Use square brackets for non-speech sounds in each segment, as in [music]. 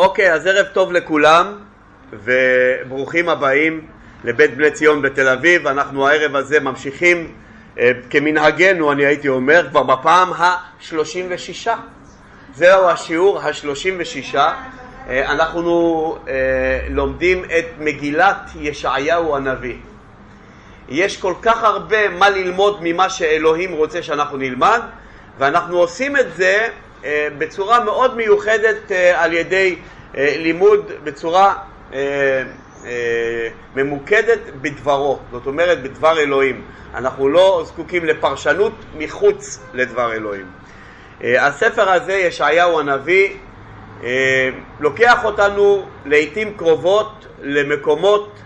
אוקיי, אז ערב טוב לכולם וברוכים הבאים לבית בני ציון בתל אביב. אנחנו הערב הזה ממשיכים אה, כמנהגנו, אני הייתי אומר, כבר בפעם ה-36. זהו השיעור ה-36. אה, אנחנו אה, לומדים את מגילת ישעיהו הנביא. יש כל כך הרבה מה ללמוד ממה שאלוהים רוצה שאנחנו נלמד, ואנחנו עושים את זה בצורה מאוד מיוחדת על ידי לימוד בצורה ממוקדת בדברו, זאת אומרת בדבר אלוהים. אנחנו לא זקוקים לפרשנות מחוץ לדבר אלוהים. הספר הזה, ישעיהו הנביא, לוקח אותנו לעיתים קרובות למקומות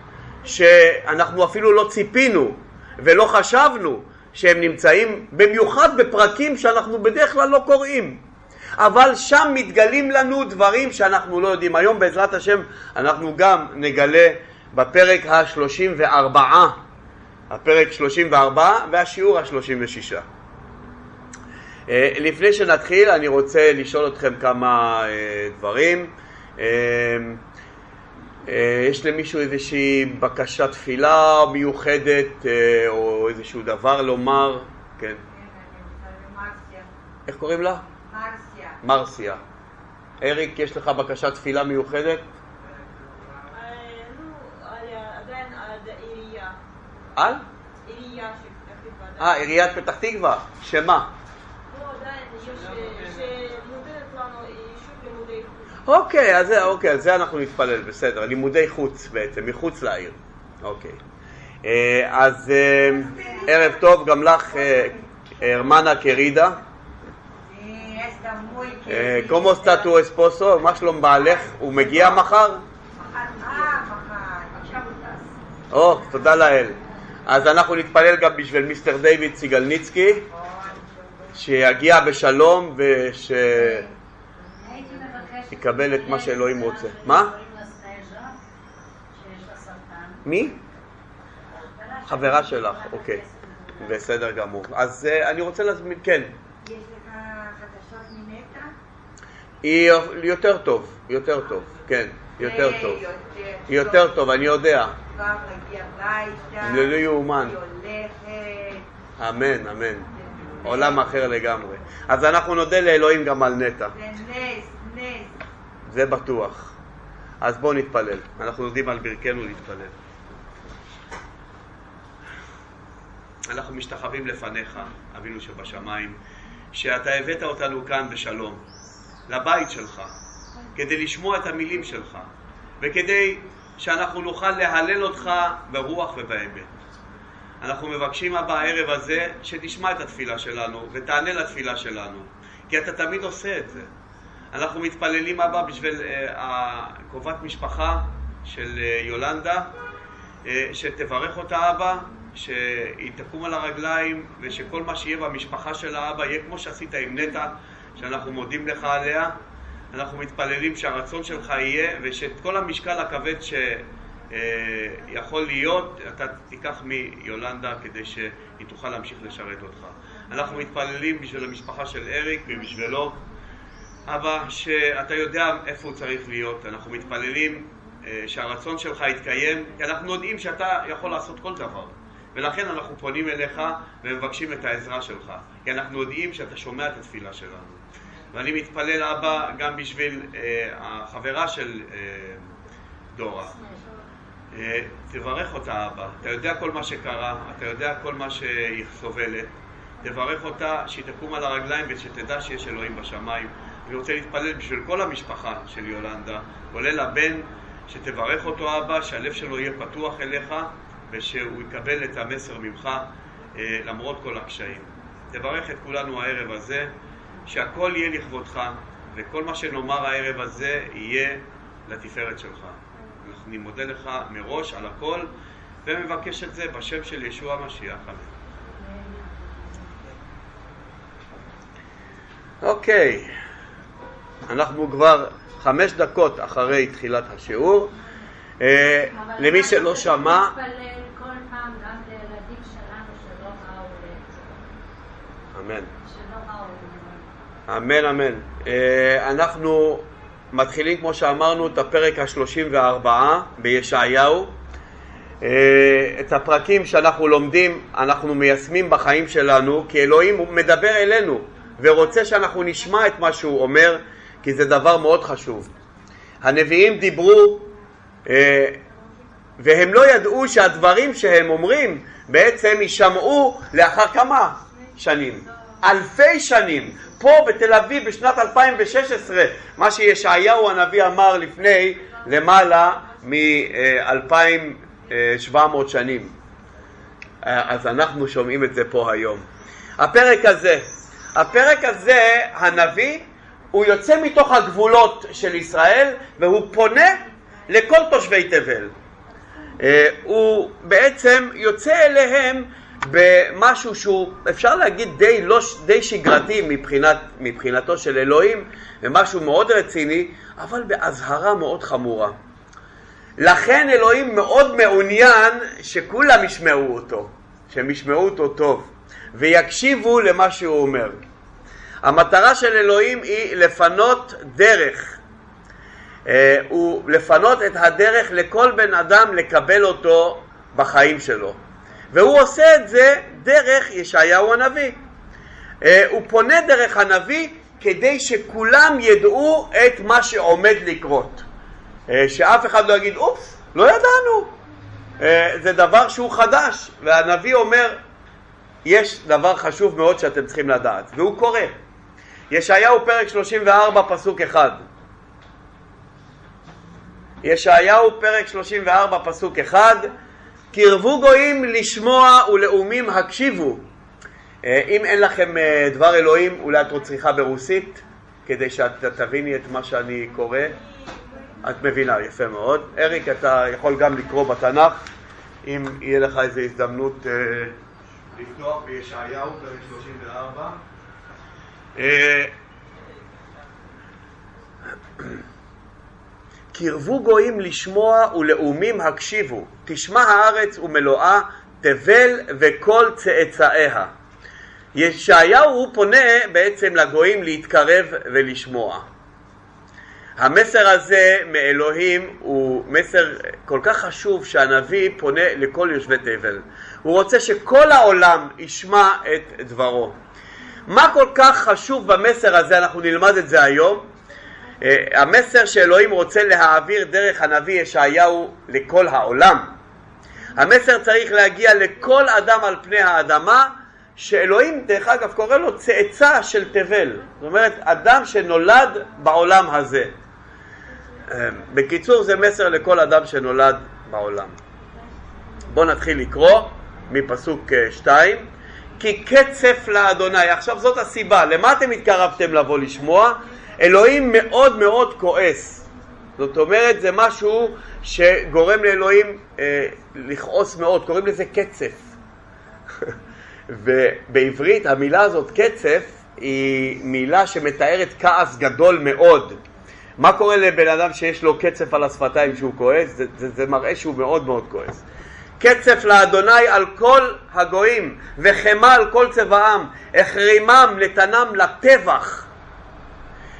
שאנחנו אפילו לא ציפינו ולא חשבנו שהם נמצאים, במיוחד בפרקים שאנחנו בדרך כלל לא קוראים. אבל שם מתגלים לנו דברים שאנחנו לא יודעים. היום בעזרת השם אנחנו גם נגלה בפרק ה-34, הפרק 34 והשיעור ה-36. אה, לפני שנתחיל אני רוצה לשאול אתכם כמה אה, דברים. אה, יש למישהו איזושהי בקשת תפילה מיוחדת או איזשהו דבר לומר? כן. איך קוראים לה? מרסיה. מרסיה. אריק, יש לך בקשת תפילה מיוחדת? על? אה, עיריית פתח תקווה. שמה? אוקיי, אז זה, אוקיי, זה אנחנו נתפלל, בסדר. לימודי חוץ בעצם, מחוץ לעיר. אוקיי. אה, אז אה, ערב טוב גם לך, הרמנה קרידה. ¿Cómo está tu esposo? מה שלום בעלך? הוא מגיע מחר? או, תודה לאל. אז אנחנו נתפלל גם בשביל מיסטר דיוויד סיגלניצקי, שיגיע בשלום ושיקבל את מה שאלוהים רוצה. מה? מי? חברה שלך, אוקיי. בסדר גמור. אז אני רוצה להזמין, כן. היא יותר טוב, יותר טוב, כן, יותר טוב. יותר טוב, אני יודע. זה לא יאומן. אמן, אמן. עולם אחר לגמרי. אז אנחנו נודה לאלוהים גם על נטע. זה בטוח. אז בואו נתפלל. אנחנו יודעים על ברכנו להתפלל. אנחנו משתחווים לפניך, אבינו שבשמיים, שאתה הבאת אותנו כאן בשלום. לבית שלך, כדי לשמוע את המילים שלך, וכדי שאנחנו נוכל להלל אותך ברוח ובאמת. אנחנו מבקשים הבא הערב הזה שתשמע את התפילה שלנו ותענה לתפילה שלנו, כי אתה תמיד עושה את זה. אנחנו מתפללים הבא בשביל uh, קרובת משפחה של uh, יולנדה, uh, שתברך אותה אבא, שהיא תקום על הרגליים ושכל מה שיהיה במשפחה של האבא יהיה כמו שעשית עם נטע, שאנחנו מודים לך עליה. אנחנו מתפללים שהרצון שלך יהיה ושאת כל המשקל הכבד שיכול להיות, אתה תיקח מיולנדה כדי שהיא תוכל להמשיך לשרת אותך. אנחנו מתפללים בשביל המשפחה של אריק ובשבילו. אבא, שאתה יודע איפה הוא צריך להיות. אנחנו מתפללים אה, שהרצון שלך יתקיים, כי אנחנו יודעים שאתה יכול לעשות כל דבר. ולכן אנחנו פונים אליך ומבקשים את העזרה שלך, כי אנחנו יודעים שאתה שומע את התפילה שלנו. ואני מתפלל אבא גם בשביל אה, החברה של אה, דורה. אה, תברך אותה אבא, אתה יודע כל מה שקרה, אתה יודע כל מה שהיא סובלת, תברך אותה שהיא תקום על הרגליים ושתדע שיש אלוהים בשמיים. אני רוצה להתפלל בשביל כל המשפחה של יולנדה, כולל הבן, שתברך אותו אבא, שהלב שלו יהיה פתוח אליך ושהוא יקבל את המסר ממך אה, למרות כל הקשיים. תברך את כולנו הערב הזה. שהכל יהיה לכבודך, וכל מה שנאמר הערב הזה יהיה לתפארת שלך. אני מודה לך מראש על הכל, ומבקש את זה בשם של ישוע המשיח. אמן. אוקיי, אנחנו כבר חמש דקות אחרי תחילת השיעור. אה, למי שלא שמע... אמן. אמן, אמן. אה, אנחנו מתחילים, כמו שאמרנו, את הפרק ה-34 בישעיהו. אה, את הפרקים שאנחנו לומדים, אנחנו מיישמים בחיים שלנו, כי אלוהים מדבר אלינו ורוצה שאנחנו נשמע את מה שהוא אומר, כי זה דבר מאוד חשוב. הנביאים דיברו אה, והם לא ידעו שהדברים שהם אומרים בעצם יישמעו לאחר כמה שנים? אלפי שנים. פה בתל אביב בשנת 2016, מה שישעיהו הנביא אמר לפני למעלה מ-2700 שנים. אז אנחנו שומעים את זה פה היום. הפרק הזה, הפרק הזה, הנביא, הוא יוצא מתוך הגבולות של ישראל והוא פונה לכל תושבי תבל. אה, הוא בעצם יוצא אליהם במשהו שהוא אפשר להגיד די, לא, די שגרתי מבחינת, מבחינתו של אלוהים ומשהו מאוד רציני אבל באזהרה מאוד חמורה. לכן אלוהים מאוד מעוניין שכולם ישמעו אותו, שהם ישמעו אותו טוב ויקשיבו למה שהוא אומר. המטרה של אלוהים היא לפנות דרך, אה, הוא לפנות את הדרך לכל בן אדם לקבל אותו בחיים שלו. והוא עושה את זה דרך ישעיהו הנביא. אה, הוא פונה דרך הנביא כדי שכולם ידעו את מה שעומד לקרות. אה, שאף אחד לא יגיד, אופס, לא ידענו. אה, זה דבר שהוא חדש, והנביא אומר, יש דבר חשוב מאוד שאתם צריכים לדעת, והוא קורא. ישעיהו פרק 34 פסוק 1 ישעיהו פרק 34 פסוק 1 קרבו גויים לשמוע ולאומים הקשיבו. אה, אם אין לכם אה, דבר אלוהים, אולי את עוד צריכה ברוסית, כדי שאת תביני את מה שאני קורא. את מבינה, יפה מאוד. אריק, אתה יכול גם לקרוא בתנ"ך, אם יהיה לך איזו הזדמנות אה, לפתוח בישעיהו, פרק 34. קרבו גויים לשמוע ולאומים הקשיבו, תשמע הארץ ומלואה, תבל וכל צאצאיה. ישעיהו הוא פונה בעצם לגויים להתקרב ולשמוע. המסר הזה מאלוהים הוא מסר כל כך חשוב שהנביא פונה לכל יושבי תבל. הוא רוצה שכל העולם ישמע את דברו. מה כל כך חשוב במסר הזה, אנחנו נלמד את זה היום, אה, המסר שאלוהים רוצה להעביר דרך הנביא ישעיהו לכל העולם. המסר צריך להגיע לכל אדם על פני האדמה, שאלוהים, דרך אגב, קורא לו צאצא של תבל. זאת אומרת, אדם שנולד בעולם הזה. אה, בקיצור, זה מסר לכל אדם שנולד בעולם. בואו נתחיל לקרוא מפסוק 2. אה, כי קצף לאדוני. עכשיו זאת הסיבה, למה אתם התקרבתם לבוא לשמוע? אלוהים מאוד מאוד כועס. זאת אומרת, זה משהו שגורם לאלוהים אה, לכעוס מאוד, קוראים לזה קצף. [laughs] ובעברית המילה הזאת, קצף, היא מילה שמתארת כעס גדול מאוד. מה קורה לבן אדם שיש לו קצף על השפתיים כשהוא כועס? זה, זה, זה מראה שהוא מאוד מאוד כועס. קצף לאדוני על כל הגויים, וחמה על כל צבאם, החרימם נתנם לטבח.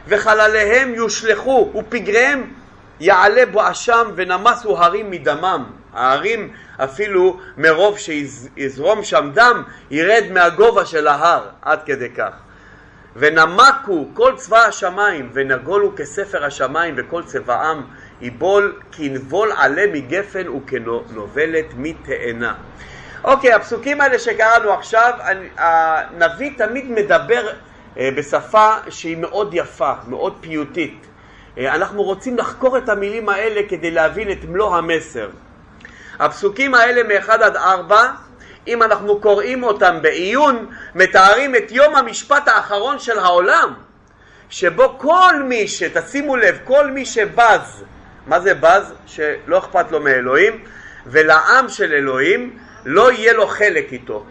וחלליהם יושלכו ופגריהם יעלה בואשם ונמסו הרים מדמם. ההרים אפילו מרוב שיזרום שם דם ירד מהגובה של ההר עד כדי כך. ונמקו כל צבא השמיים ונגולו כספר השמיים וכל צבאם יבול כנבול עלה מגפן וכנובלת מתאנה. אוקיי, הפסוקים האלה שקראנו עכשיו, הנביא תמיד מדבר אה, בשפה שהיא מאוד יפה, מאוד פיוטית. אה, אנחנו רוצים לחקור את המילים האלה כדי להבין את מלוא המסר. הפסוקים האלה מ-1 עד 4, אם אנחנו קוראים אותם בעיון, מתארים את יום המשפט האחרון של העולם, שבו כל מי ש... תשימו לב, כל מי שבז, מה זה בז? שלא אכפת לו מאלוהים, ולעם של אלוהים לא יהיה לו חלק איתו.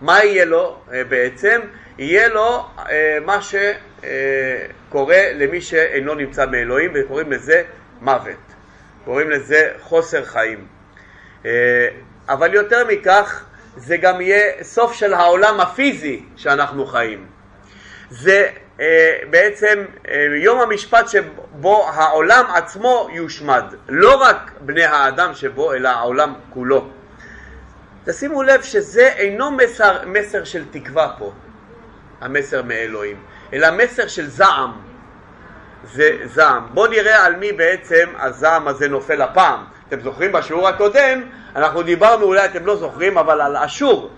מה יהיה לו אה, בעצם? יהיה לו אה, מה שקורה למי שאינו נמצא מאלוהים וקוראים לזה מוות, קוראים לזה חוסר חיים. אה, אבל יותר מכך זה גם יהיה סוף של העולם הפיזי שאנחנו חיים. זה אה, בעצם אה, יום המשפט שבו העולם עצמו יושמד, לא רק בני האדם שבו, אלא העולם כולו. תשימו לב שזה אינו מסר, מסר של תקווה פה, המסר מאלוהים, אלא מסר של זעם. זה זעם. בואו נראה על מי בעצם הזעם הזה נופל הפעם. אתם זוכרים בשיעור הקודם, אנחנו דיברנו, אולי אתם לא זוכרים, אבל על אשור.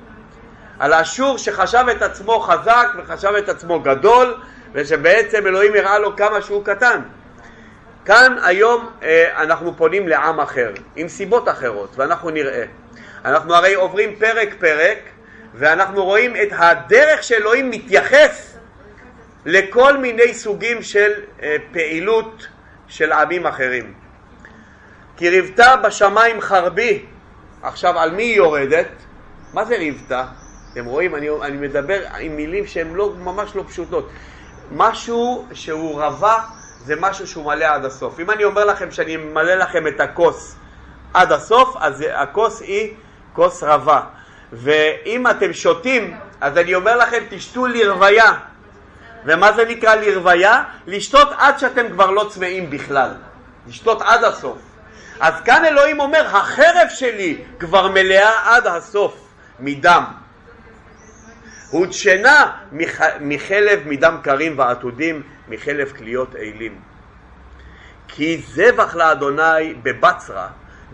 על אשור שחשב את עצמו חזק וחשב את עצמו גדול, ושבעצם אלוהים הראה לו כמה שהוא קטן. כאן היום אה, אנחנו פונים לעם אחר, עם סיבות אחרות, ואנחנו נראה. אנחנו הרי עוברים פרק פרק, ואנחנו רואים את הדרך שאלוהים מתייחס לכל מיני סוגים של אה, פעילות של עמים אחרים. כי ריבתה בשמיים חרבי, עכשיו על מי היא יורדת? מה זה ריבתה? אתם רואים, אני, אני מדבר עם מילים שהן לא, ממש לא פשוטות. משהו שהוא רבה זה משהו שהוא מלא עד הסוף. אם אני אומר לכם שאני ממלא לכם את הכוס עד הסוף, אז הכוס היא כוס רבה. ואם אתם שותים, אז אני אומר לכם, תשתו לרוויה. ומה זה נקרא לרוויה? לשתות עד שאתם כבר לא צמאים בכלל. לשתות עד הסוף. אז כאן אלוהים אומר, החרב שלי כבר מלאה עד הסוף מדם. הודשנה מחלב מדם קרים ועתודים, מחלב כליות אילים. כי זבח לאדוני בבצרה,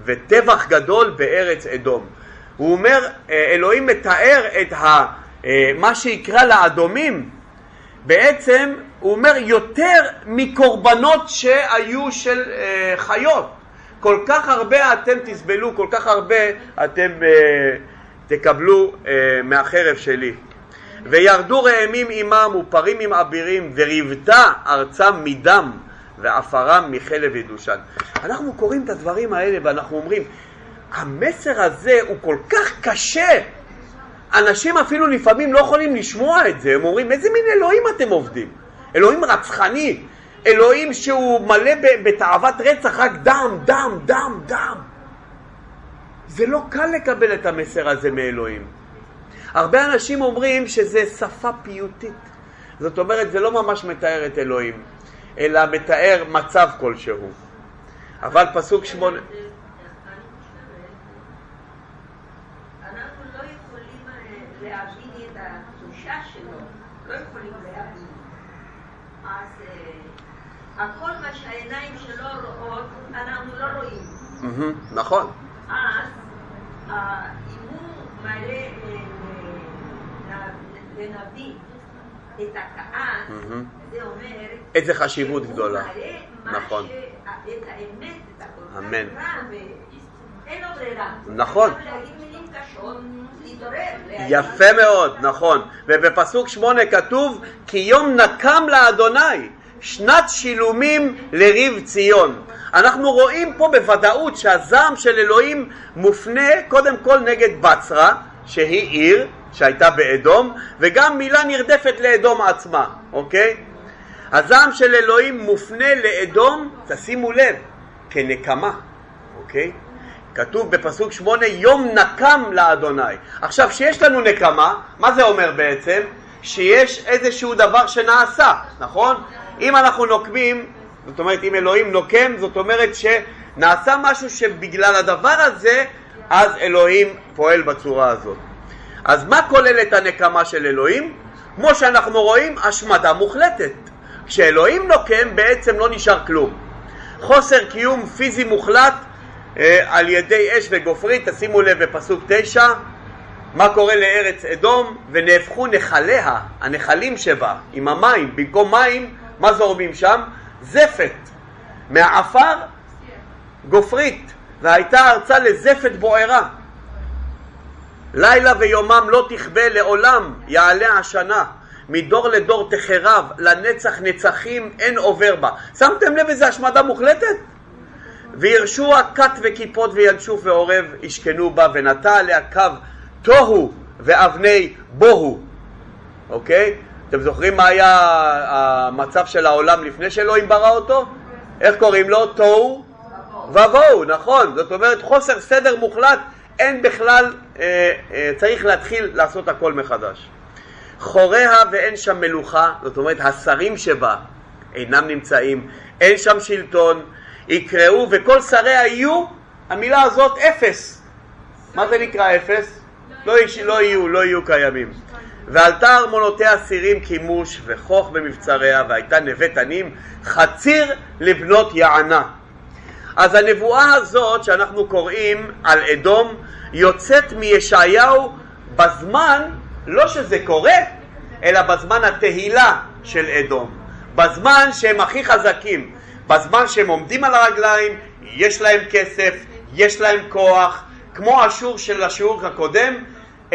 וטבח גדול בארץ אדום. הוא אומר, אה, אלוהים מתאר את ה, אה, מה שיקרא לאדומים, בעצם הוא אומר יותר מקורבנות שהיו של אה, חיות. כל כך הרבה אתם תסבלו, כל כך הרבה אתם תקבלו מהחרב שלי. וירדו ראמים עמם ופרים עם אבירים וריבתה ארצם מדם ועפרם מחלב ידושן. אנחנו קוראים את הדברים האלה ואנחנו אומרים, המסר הזה הוא כל כך קשה. אנשים אפילו לפעמים לא יכולים לשמוע את זה, הם אומרים, איזה מין אלוהים אתם עובדים? אלוהים רצחני, אלוהים שהוא מלא בתאוות רצח, רק דם, דם, דם, דם. זה לא קל לקבל את המסר הזה מאלוהים. הרבה אנשים אומרים שזה שפה פיוטית. זאת אומרת, זה לא ממש מתאר את אלוהים, אלא מתאר מצב כלשהו. אבל פסוק שמונה... הכל מה שהעיניים שלו רואות, אנחנו לא רואים. נכון. אז אם הוא מראה לנביא את הכעס, זה אומר... איזה חשיבות גדולה. נכון. את האמת, את הכל אמן. אין לו ברירה. נכון. יפה מאוד, נכון. ובפסוק שמונה כתוב, כי יום נקם לאדוני, שנת שילומים לריב ציון. אנחנו רואים פה בוודאות שהזעם של אלוהים מופנה קודם כל נגד בצרה, שהיא עיר שהייתה באדום, וגם מילה נרדפת לאדום עצמה, אוקיי? הזעם של אלוהים מופנה לאדום, תשימו לב, כנקמה, אוקיי? כתוב בפסוק שמונה, יום נקם לאדוני. עכשיו, כשיש לנו נקמה, מה זה אומר בעצם? שיש איזשהו דבר שנעשה, נכון? אם אנחנו נוקמים, זאת אומרת אם אלוהים נוקם, זאת אומרת שנעשה משהו שבגלל הדבר הזה, אז אלוהים פועל בצורה הזאת. אז מה כוללת הנקמה של אלוהים? כמו שאנחנו רואים, השמדה מוחלטת. כשאלוהים נוקם בעצם לא נשאר כלום. חוסר קיום פיזי מוחלט על ידי אש וגופרית, תשימו לב בפסוק תשע, מה קורה לארץ אדום, ונהפכו נחליה, הנחלים שבה, עם המים, במקום מים מה זורמים שם? זפת. מהעפר גופרית, והייתה ארצה לזפת בוערה. לילה ויומם לא תכבה לעולם, יעלה השנה. מדור לדור תחרב, לנצח נצחים אין עובר בה. שמתם לב איזה השמדה מוחלטת? וירשו הכת וקיפות וינשוף ועורב ישכנו בה, ונטע עליה קו תוהו ואבני בוהו. אוקיי? אתם זוכרים מה היה המצב של העולם לפני שאלוהים ברא אותו? איך קוראים לו? תוהו ובוהו, נכון. זאת אומרת חוסר סדר מוחלט, אין בכלל, אה, אה, צריך להתחיל לעשות הכל מחדש. חוריה ואין שם מלוכה, זאת אומרת השרים שבה אינם נמצאים, אין שם שלטון, יקראו וכל שריה יהיו, המילה הזאת אפס. מה זה נקרא אפס? לא, יש, לא יהיו, לא יהיו קיימים. ועלתה ארמונותיה סירים כימוש וכוך במבצריה והייתה נווה תנים חציר לבנות יענה. אז הנבואה הזאת שאנחנו קוראים על אדום יוצאת מישעיהו בזמן, לא שזה קורה, אלא בזמן התהילה של אדום. בזמן שהם הכי חזקים, בזמן שהם עומדים על הרגליים, יש להם כסף, יש להם כוח, כמו אשור של השיעור הקודם,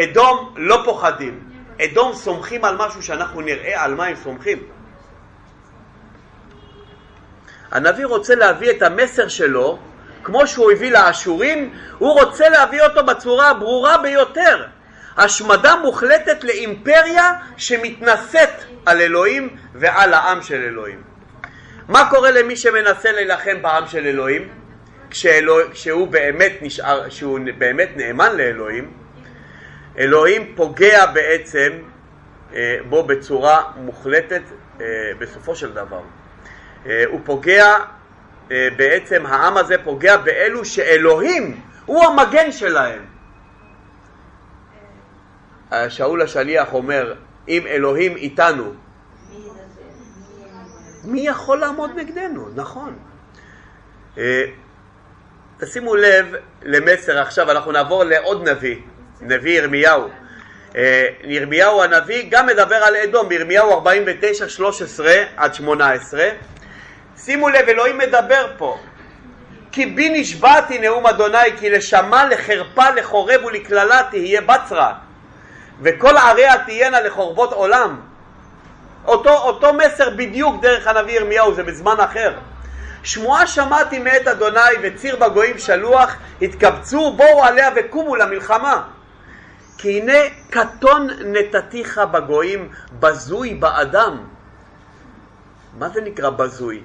אדום לא פוחדים. אדום סומכים על משהו שאנחנו נראה על מה הם סומכים. הנביא רוצה להביא את המסר שלו, כמו שהוא הביא לאשורים, הוא רוצה להביא אותו בצורה הברורה ביותר. השמדה מוחלטת לאימפריה שמתנשאת על אלוהים ועל העם של אלוהים. מה קורה למי שמנסה להילחם בעם של אלוהים? כשאלוה, כשהוא באמת נשאר, שהוא באמת נאמן לאלוהים, אלוהים פוגע בעצם אה, בו בצורה מוחלטת אה, בסופו של דבר. אה, הוא פוגע, בעצם העם הזה פוגע באלו שאלוהים הוא המגן שלהם. שאול השליח אומר, אם אלוהים איתנו, מי יכול לעמוד נגדנו? נכון. אה, תשימו לב למסר עכשיו, אנחנו נעבור לעוד נביא, נביא ירמיהו. ירמיהו הנביא גם מדבר על אדום, בירמיהו 49, 13 עד 18. שימו לב, אלוהים מדבר פה. כי בי נשבעתי נאום אדוני, כי לשמה לחרפה לחורב ולקללה תהיה בצרה, וכל עריה תהיינה לחורבות עולם. אותו, אותו מסר בדיוק דרך הנביא ירמיהו, זה בזמן אחר. שמועה שמעתי מאת אדוני וציר בגויים שלוח, התקבצו בואו עליה וקומו למלחמה. כי הנה קטון נתתיך בגויים, בזוי באדם. מה זה נקרא בזוי?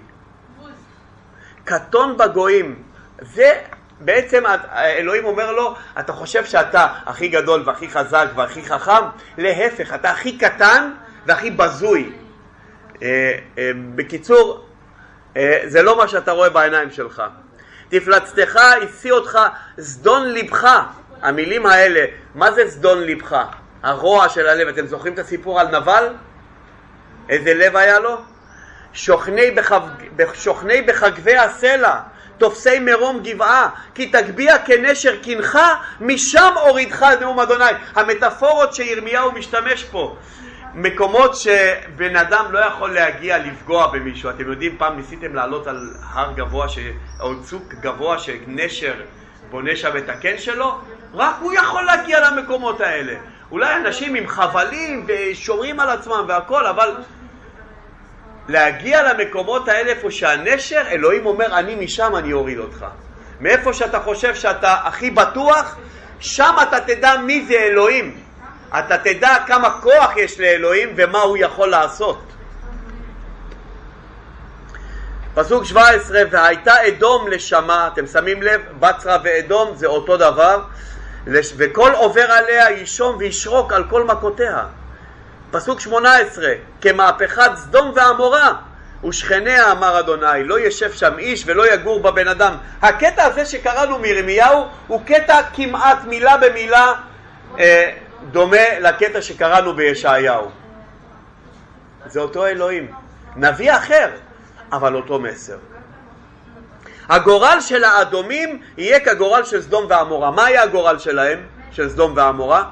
קטון בגויים. זה בעצם אלוהים אומר לו, אתה חושב שאתה הכי גדול והכי חזק והכי חכם? להפך, אתה הכי קטן והכי בזוי. אה, אה, בקיצור, אה, זה לא מה שאתה רואה בעיניים שלך. תפלצתך השיא אותך זדון לבך. המילים האלה, מה זה זדון לבך? הרוע של הלב. אתם זוכרים את הסיפור על נבל? איזה לב היה לו? שוכני, בחב... שוכני בחגבי הסלע, תופסי מרום גבעה, כי תגביה כנשר קנך, משם הורידך נאום אדוני. המטאפורות שירמיהו משתמש פה, מקומות שבן אדם לא יכול להגיע לפגוע במישהו. אתם יודעים, פעם ניסיתם לעלות על הר גבוה, ש... או צוק גבוה שנשר בונה שם את הקן שלו? רק הוא יכול להגיע למקומות האלה. אולי אנשים עם חבלים ושומרים על עצמם והכל, אבל להגיע למקומות האלה איפה שהנשר, אלוהים אומר, אני משם אני אוריד אותך. מאיפה שאתה חושב שאתה הכי בטוח, שם אתה תדע מי זה אלוהים. אתה תדע כמה כוח יש לאלוהים ומה הוא יכול לעשות. פסוק 17, והייתה אדום לשמה, אתם שמים לב, בצרה ואדום זה אותו דבר, וכל עובר עליה יישום וישרוק על כל מכותיה. פסוק 18, כמהפכת סדום ועמורה ושכניה אמר אדוני, לא ישב שם איש ולא יגור בה בן אדם. הקטע הזה שקראנו מירמיהו הוא קטע כמעט מילה במילה אה, דומה לקטע שקראנו בישעיהו. זה אותו אלוהים. נביא אחר, אבל אותו מסר. הגורל של האדומים יהיה כגורל של סדום ועמורה. מה היה הגורל שלהם, של סדום ועמורה?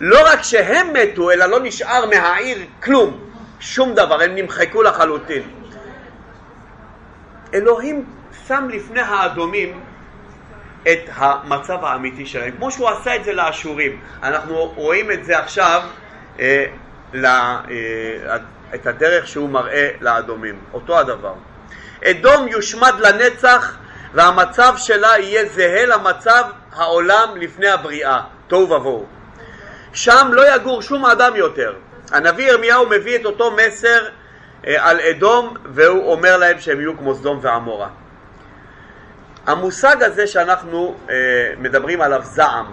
לא רק שהם מתו, אלא לא נשאר מהעיר כלום, שום דבר, הם נמחקו לחלוטין. אלוהים שם לפני האדומים את המצב האמיתי שלהם, כמו שהוא עשה את זה לאשורים. אנחנו רואים את זה עכשיו, אה, ל, אה, את הדרך שהוא מראה לאדומים, אותו הדבר. אדום יושמד לנצח והמצב שלה יהיה זהה למצב העולם לפני הבריאה, תוהו ובוהו. שם לא יגור שום אדם יותר. הנביא ירמיהו מביא את אותו מסר אה, על אדום והוא אומר להם שהם יהיו כמו סדום ועמורה. המושג הזה שאנחנו אה, מדברים עליו זעם,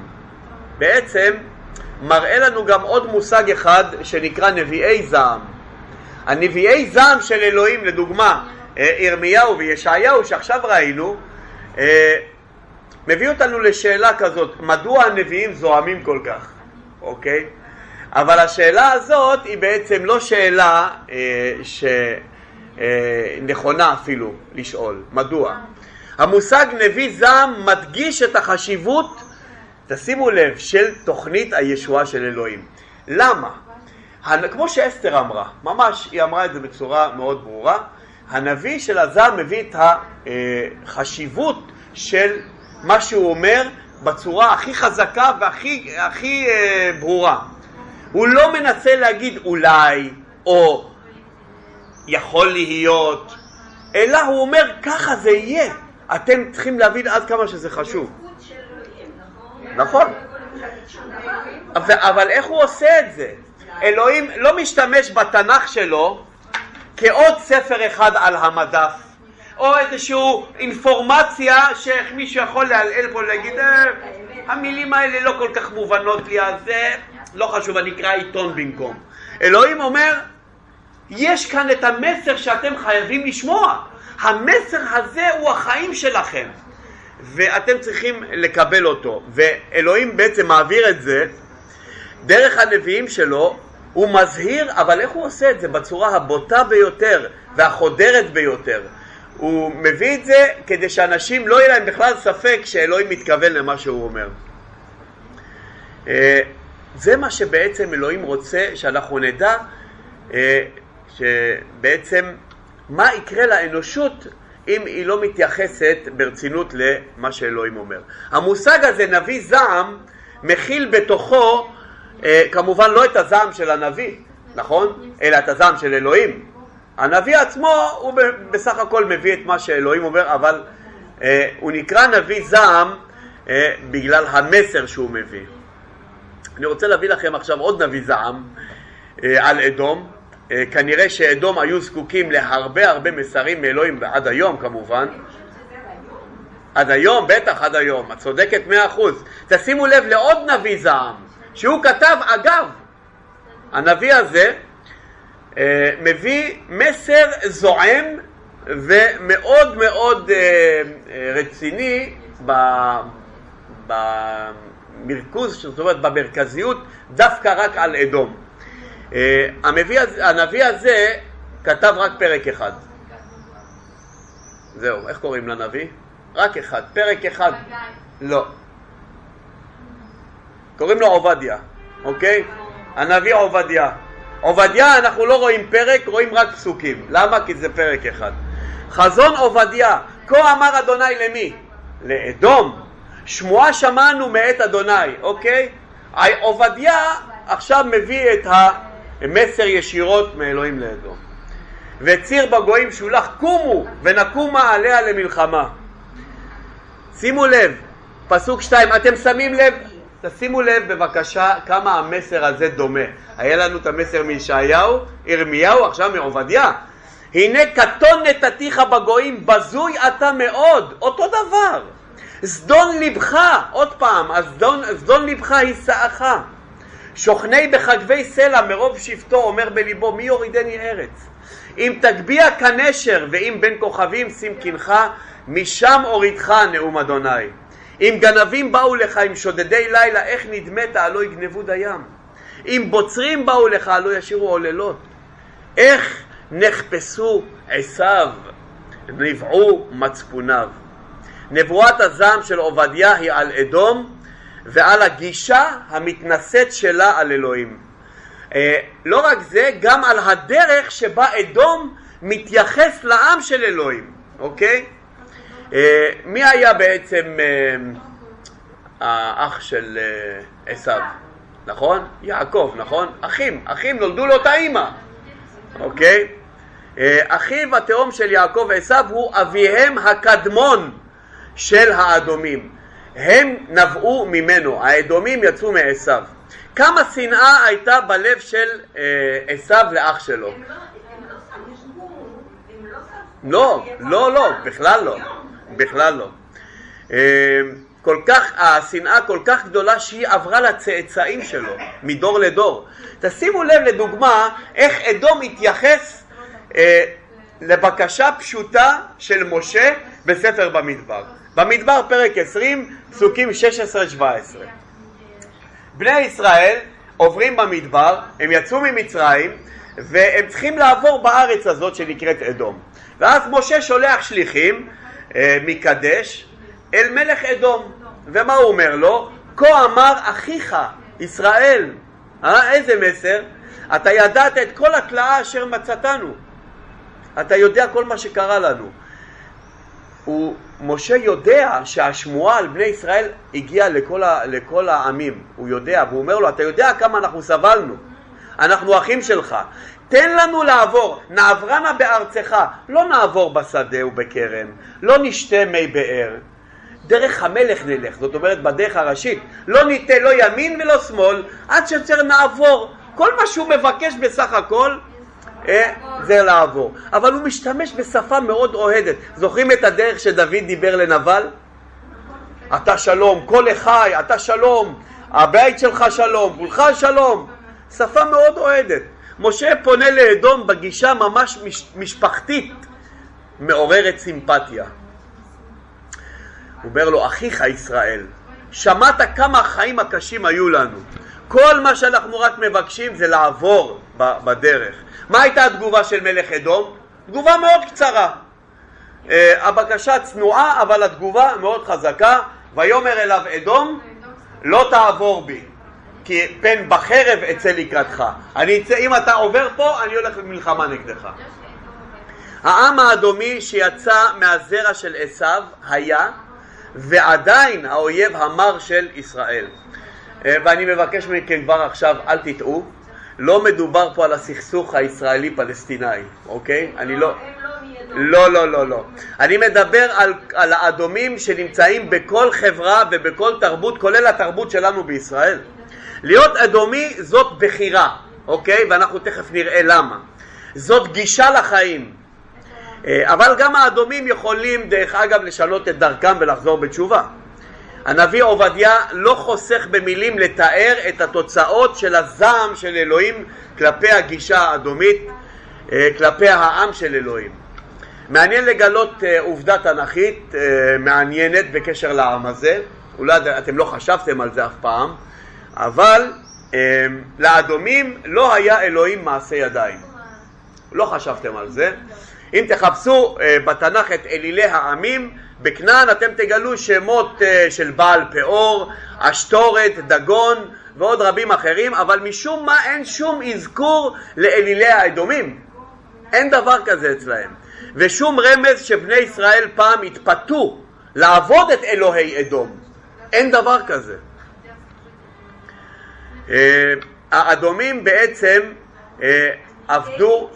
בעצם מראה לנו גם עוד מושג אחד שנקרא נביאי זעם. הנביאי זעם של אלוהים, לדוגמה, אה, ירמיהו וישעיהו שעכשיו ראינו, אה, מביא אותנו לשאלה כזאת, מדוע הנביאים זועמים כל כך, אוקיי? אבל השאלה הזאת היא בעצם לא שאלה אה, שנכונה אה, אפילו לשאול. מדוע? המושג נביא זעם מדגיש את החשיבות, תשימו לב, של תוכנית הישועה של אלוהים. למה? כמו שאסתר אמרה, ממש היא אמרה את זה בצורה מאוד ברורה, הנביא של הזעם מביא את החשיבות של מה שהוא אומר בצורה הכי חזקה והכי הכי, אה, ברורה. הוא לא מנסה להגיד אולי, או יכול להיות, אלא הוא אומר ככה זה יהיה. אתם צריכים להבין עד כמה שזה חשוב. נכון. אבל איך הוא עושה את זה? אלוהים לא משתמש בתנ"ך שלו כעוד ספר אחד על המדף, או איזושהי אינפורמציה שמישהו יכול לעלעל פה ולהגיד אה, המילים האלה לא כל כך מובנות לי, אז זה לא חשוב, אני אקרא עיתון במקום. אלוהים אומר, יש כאן את המסר שאתם חייבים לשמוע. המסר הזה הוא החיים שלכם, ואתם צריכים לקבל אותו. ואלוהים בעצם מעביר את זה דרך הנביאים שלו, הוא מזהיר, אבל איך הוא עושה את זה? בצורה הבוטה ביותר והחודרת ביותר. הוא מביא את זה כדי שאנשים לא יהיה להם בכלל ספק שאלוהים מתכוון למה שהוא אומר. אה, זה מה שבעצם אלוהים רוצה שאנחנו נדע אה, שבעצם מה יקרה לאנושות אם היא לא מתייחסת ברצינות למה שאלוהים אומר. המושג הזה, נביא זעם, מכיל בתוכו אה, כמובן לא את הזעם של הנביא, נכון? אלא את הזעם של אלוהים. הנביא עצמו הוא בסך הכל מביא את מה שאלוהים אומר, אבל אה, הוא נקרא נביא זעם אה, בגלל המסר שהוא מביא. אני רוצה להביא לכם עכשיו עוד נביא זעם אה, על אדום. אה, כנראה שאדום היו זקוקים להרבה הרבה מסרים מאלוהים, ועד היום כמובן. עד היום, בטח עד היום, את צודקת מאה אחוז. תשימו לב לעוד נביא זעם, שהוא כתב, אגב, הנביא הזה אה, מביא מסר זועם ומאוד מאוד אה, רציני במרכוז, זאת אומרת במרכזיות, דווקא רק על אדום. המביא, הנביא הזה כתב רק פרק אחד. זהו, איך קוראים לנביא? רק אחד, פרק אחד. לא. קוראים לו עובדיה, אוקיי? הנביא עובדיה. עובדיה אנחנו לא רואים פרק, רואים רק פסוקים. למה? כי זה פרק אחד. חזון עובדיה, כה אמר אדוני למי? לאדום. שמועה שמענו מאת אדוני, אוקיי? עובדיה עכשיו מביא את המסר ישירות מאלוהים לאדום. וציר בגויים שולח קומו ונקומה עליה למלחמה. שימו לב, פסוק שתיים, אתם שמים לב, תשימו לב בבקשה כמה המסר הזה דומה. היה לנו את המסר מישעיהו, ירמיהו, עכשיו מעובדיה. הנה קטון נתתיך בגויים, בזוי אתה מאוד, אותו דבר. זדון לבך, עוד פעם, הזדון, זדון לבך יישאך. שוכני בחגבי סלע מרוב שבטו אומר בליבו מי יורידני ארץ? אם תגביה כנשר ואם בין כוכבים שים קנך משם הורידך נאום אדוני. אם גנבים באו לך עם שודדי לילה איך נדמת הלא יגנבו דיים? אם בוצרים באו לך הלא ישירו עוללות. איך נחפשו עשיו נבעו מצפוניו? נבואת הזעם של עובדיה היא על אדום ועל הגישה המתנשאת שלה על אלוהים. אה, לא רק זה, גם על הדרך שבה אדום מתייחס לעם של אלוהים, אוקיי? אה, מי היה בעצם אה, האח של עשיו? נכון? יעקב, נכון? אחים, אחים נולדו לאותה אימא, אוקיי? אחיו התאום של יעקב ועשיו הוא אביהם הקדמון של האדומים. הם נבעו ממנו, האדומים יצאו מעשיו. כמה שנאה הייתה בלב של עשיו לאח שלו? לא, לא, לא, בכלל לא, בכלל לא. כל כך, השנאה כל כך גדולה שהיא עברה לצאצאים שלו, מדור לדור. תשימו לב לדוגמה איך אדום התייחס אה, לבקשה פשוטה של משה בספר במדבר. במדבר פרק 20, פסוקים 16-17. בני ישראל עוברים במדבר, הם יצאו ממצרים והם צריכים לעבור בארץ הזאת שנקראת אדום. ואז משה שולח שליחים אה, מקדש אל מלך אדום. ומה הוא אומר לו? כה אמר אחיך ישראל. אה? איזה מסר? אתה ידעת את כל התלאה אשר מצאתנו. אתה יודע כל מה שקרה לנו. הוא, משה יודע שהשמועה על בני ישראל הגיעה לכל, ה, לכל העמים, הוא יודע, והוא אומר לו, אתה יודע כמה אנחנו סבלנו, אנחנו אחים שלך, תן לנו לעבור, נעברנה בארצך, לא נעבור בשדה ובכרם, לא נשתה מי באר, דרך המלך נלך, זאת אומרת בדרך הראשית, לא ניתן לא ימין ולא שמאל, עד שצריך נעבור, כל מה שהוא מבקש בסך הכל אה, זה לעבור. אבל הוא משתמש בשפה מאוד אוהדת. זוכרים את הדרך שדוד דיבר לנבל? אתה שלום, כל אחי, אתה שלום, הבית שלך שלום, כולך שלום. שפה מאוד אוהדת. משה פונה לאדום בגישה ממש מש, משפחתית, מעוררת סימפתיה. הוא אומר לו, אחיך ישראל, שמעת כמה החיים הקשים היו לנו. כל מה שאנחנו רק מבקשים זה לעבור בדרך. מה הייתה התגובה של מלך אדום? תגובה מאוד קצרה. Uh, הבקשה צנועה, אבל התגובה מאוד חזקה. ויאמר אליו אדום, לא תעבור בי, כי פן בחרב אצא לקראתך. אני אצא, אם אתה עובר פה, אני הולך למלחמה נגדך. העם האדומי שיצא מהזרע של עשיו היה ועדיין האויב המר של ישראל. אה, ואני מבקש מכם כבר עכשיו, אל תטעו, לא מדובר פה על הסכסוך הישראלי-פלסטיני, אוקיי? אני לא... לא, לא, לא, לא. אני מדבר על, על האדומים שנמצאים בכל חברה ובכל תרבות, כולל התרבות שלנו בישראל. להיות אדומי זאת בחירה, אוקיי? ואנחנו תכף נראה למה. זאת גישה לחיים. אה, אבל גם האדומים יכולים, דרך אגב, לשנות את דרכם ולחזור בתשובה. הנביא עובדיה לא חוסך במילים לתאר את התוצאות של הזעם של אלוהים כלפי הגישה האדומית, אה, כלפי העם של אלוהים. מעניין לגלות אה, עובדה תנכית אה, מעניינת בקשר לעם הזה, אולי אתם לא חשבתם על זה אף פעם, אבל לאדומים לא היה אלוהים מעשה ידיים. לא חשבתם על זה. אם תחפשו בתנ"ך את אלילי העמים, בכנען אתם תגלו שמות אה, של בעל פאור, אשתורת, דגון ועוד רבים אחרים, אבל משום מה אין שום אזכור לאלילי האדומים. אין דבר כזה אצלהם. ושום רמז שבני ישראל פעם התפתו לעבוד את אלוהי אדום. אין דבר כזה. אה, האדומים בעצם אה, עבדו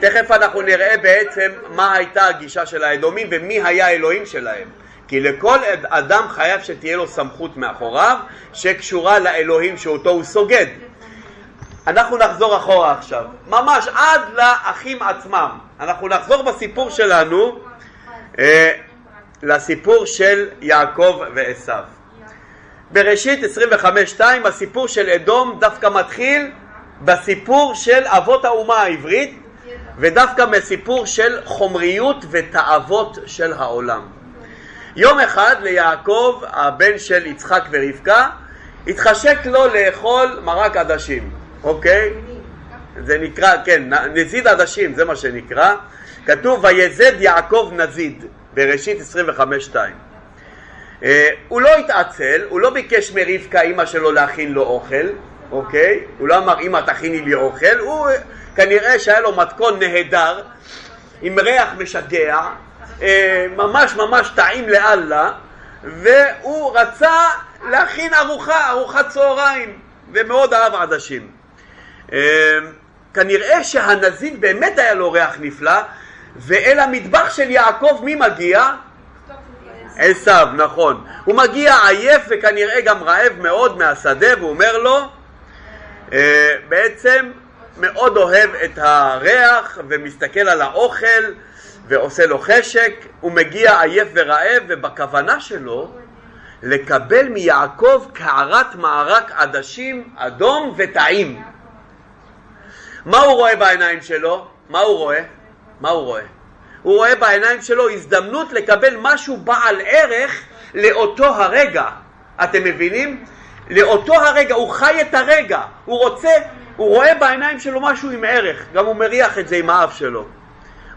תכף אנחנו נראה בעצם מה הייתה הגישה של האדומים ומי היה האלוהים שלהם. כי לכל אדם חייב שתהיה לו סמכות מאחוריו שקשורה לאלוהים שאותו הוא סוגד. אנחנו נחזור אחורה עכשיו, ממש עד לאחים עצמם. אנחנו נחזור בסיפור שלנו אה, לסיפור של יעקב ועשו. בראשית 25-2 הסיפור של אדום דווקא מתחיל בסיפור של אבות האומה העברית ודווקא מסיפור של חומריות ותאוות של העולם. יום אחד ליעקב, הבן של יצחק ורבקה, התחשק לו לאכול מרק עדשים, אוקיי? זה נקרא, כן, נזיד עדשים, זה מה שנקרא. כתוב ויזד יעקב נזיד, בראשית 25-2. Uh, הוא לא התעצל, הוא לא ביקש מרבקה אימא שלו להכין לו אוכל, אוקיי? הוא לא אמר אמא תכיני לי אוכל, הוא כנראה שהיה לו מתכון נהדר, עם ריח משגע, אה, ממש ממש טעים לאללה, והוא רצה להכין ארוחה, ארוחת צהריים, ומאוד אהב עדשים. אה, כנראה שהנזיד באמת היה לו ריח נפלא, ואל המטבח של יעקב מי מגיע? עשיו, נכון. הוא מגיע עייף וכנראה גם רעב מאוד מהשדה, והוא אומר לו, אה, בעצם מאוד אוהב את הריח ומסתכל על האוכל ועושה לו חשק, הוא מגיע עייף ורעב ובכוונה שלו לקבל מיעקב קערת מערק עדשים אדום וטעים. מה הוא רואה בעיניים שלו? מה הוא רואה? מה הוא רואה? הוא רואה בעיניים שלו הזדמנות לקבל משהו בעל ערך לאותו הרגע. אתם מבינים? לאותו הרגע, הוא חי את הרגע, הוא רוצה, הוא רואה בעיניים שלו משהו עם ערך, גם הוא מריח את זה עם האף שלו.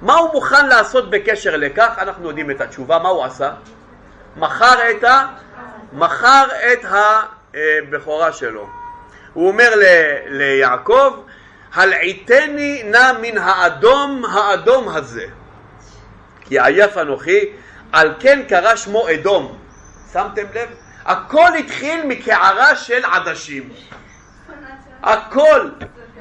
מה הוא מוכן לעשות בקשר לכך? אנחנו יודעים את התשובה, מה הוא עשה? מכר את, ה... מכר את הבכורה שלו. הוא אומר ל... ליעקב, הלעיתני נא מן האדום האדום הזה, כי עייף אנוכי, על כן קרא שמו אדום. שמתם לב? הכל התחיל מקערה של עדשים. הכל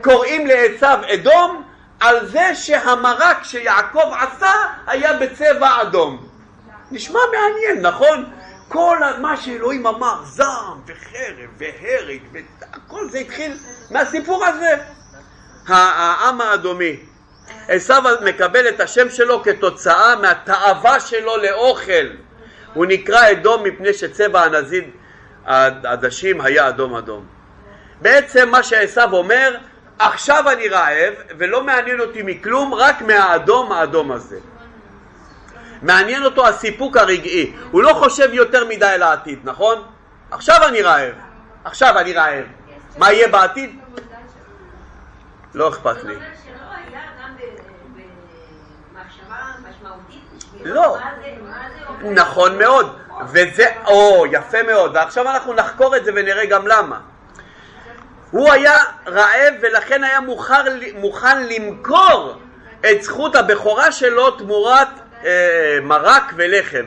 קוראים לעצב אדום על זה שהמרק שיעקב עשה היה בצבע אדום. נשמע מעניין, נכון? כל מה שאלוהים אמר, זעם וחרב והרג, וכל זה התחיל מהסיפור הזה. העם האדומי. עשיו מקבל את השם שלו כתוצאה מהתאווה שלו לאוכל. הוא נקרא אדום מפני שצבע הנזיד העדשים היה אדום אדום. בעצם מה שעשיו אומר, עכשיו אני רעב ולא מעניין אותי מכלום, רק מהאדום האדום הזה. מעניין אותו הסיפוק הרגעי, הוא לא חושב יותר מדי על העתיד, נכון? עכשיו אני רעב, עכשיו אני רעב. מה יהיה בעתיד? לא אכפת לי. לא. נכון מאוד, וזה, או, יפה מאוד, ועכשיו אנחנו נחקור את זה ונראה גם למה. הוא היה רעב ולכן היה מוכר, מוכן למכור את זכות הבכורה שלו תמורת אה, מרק ולחם.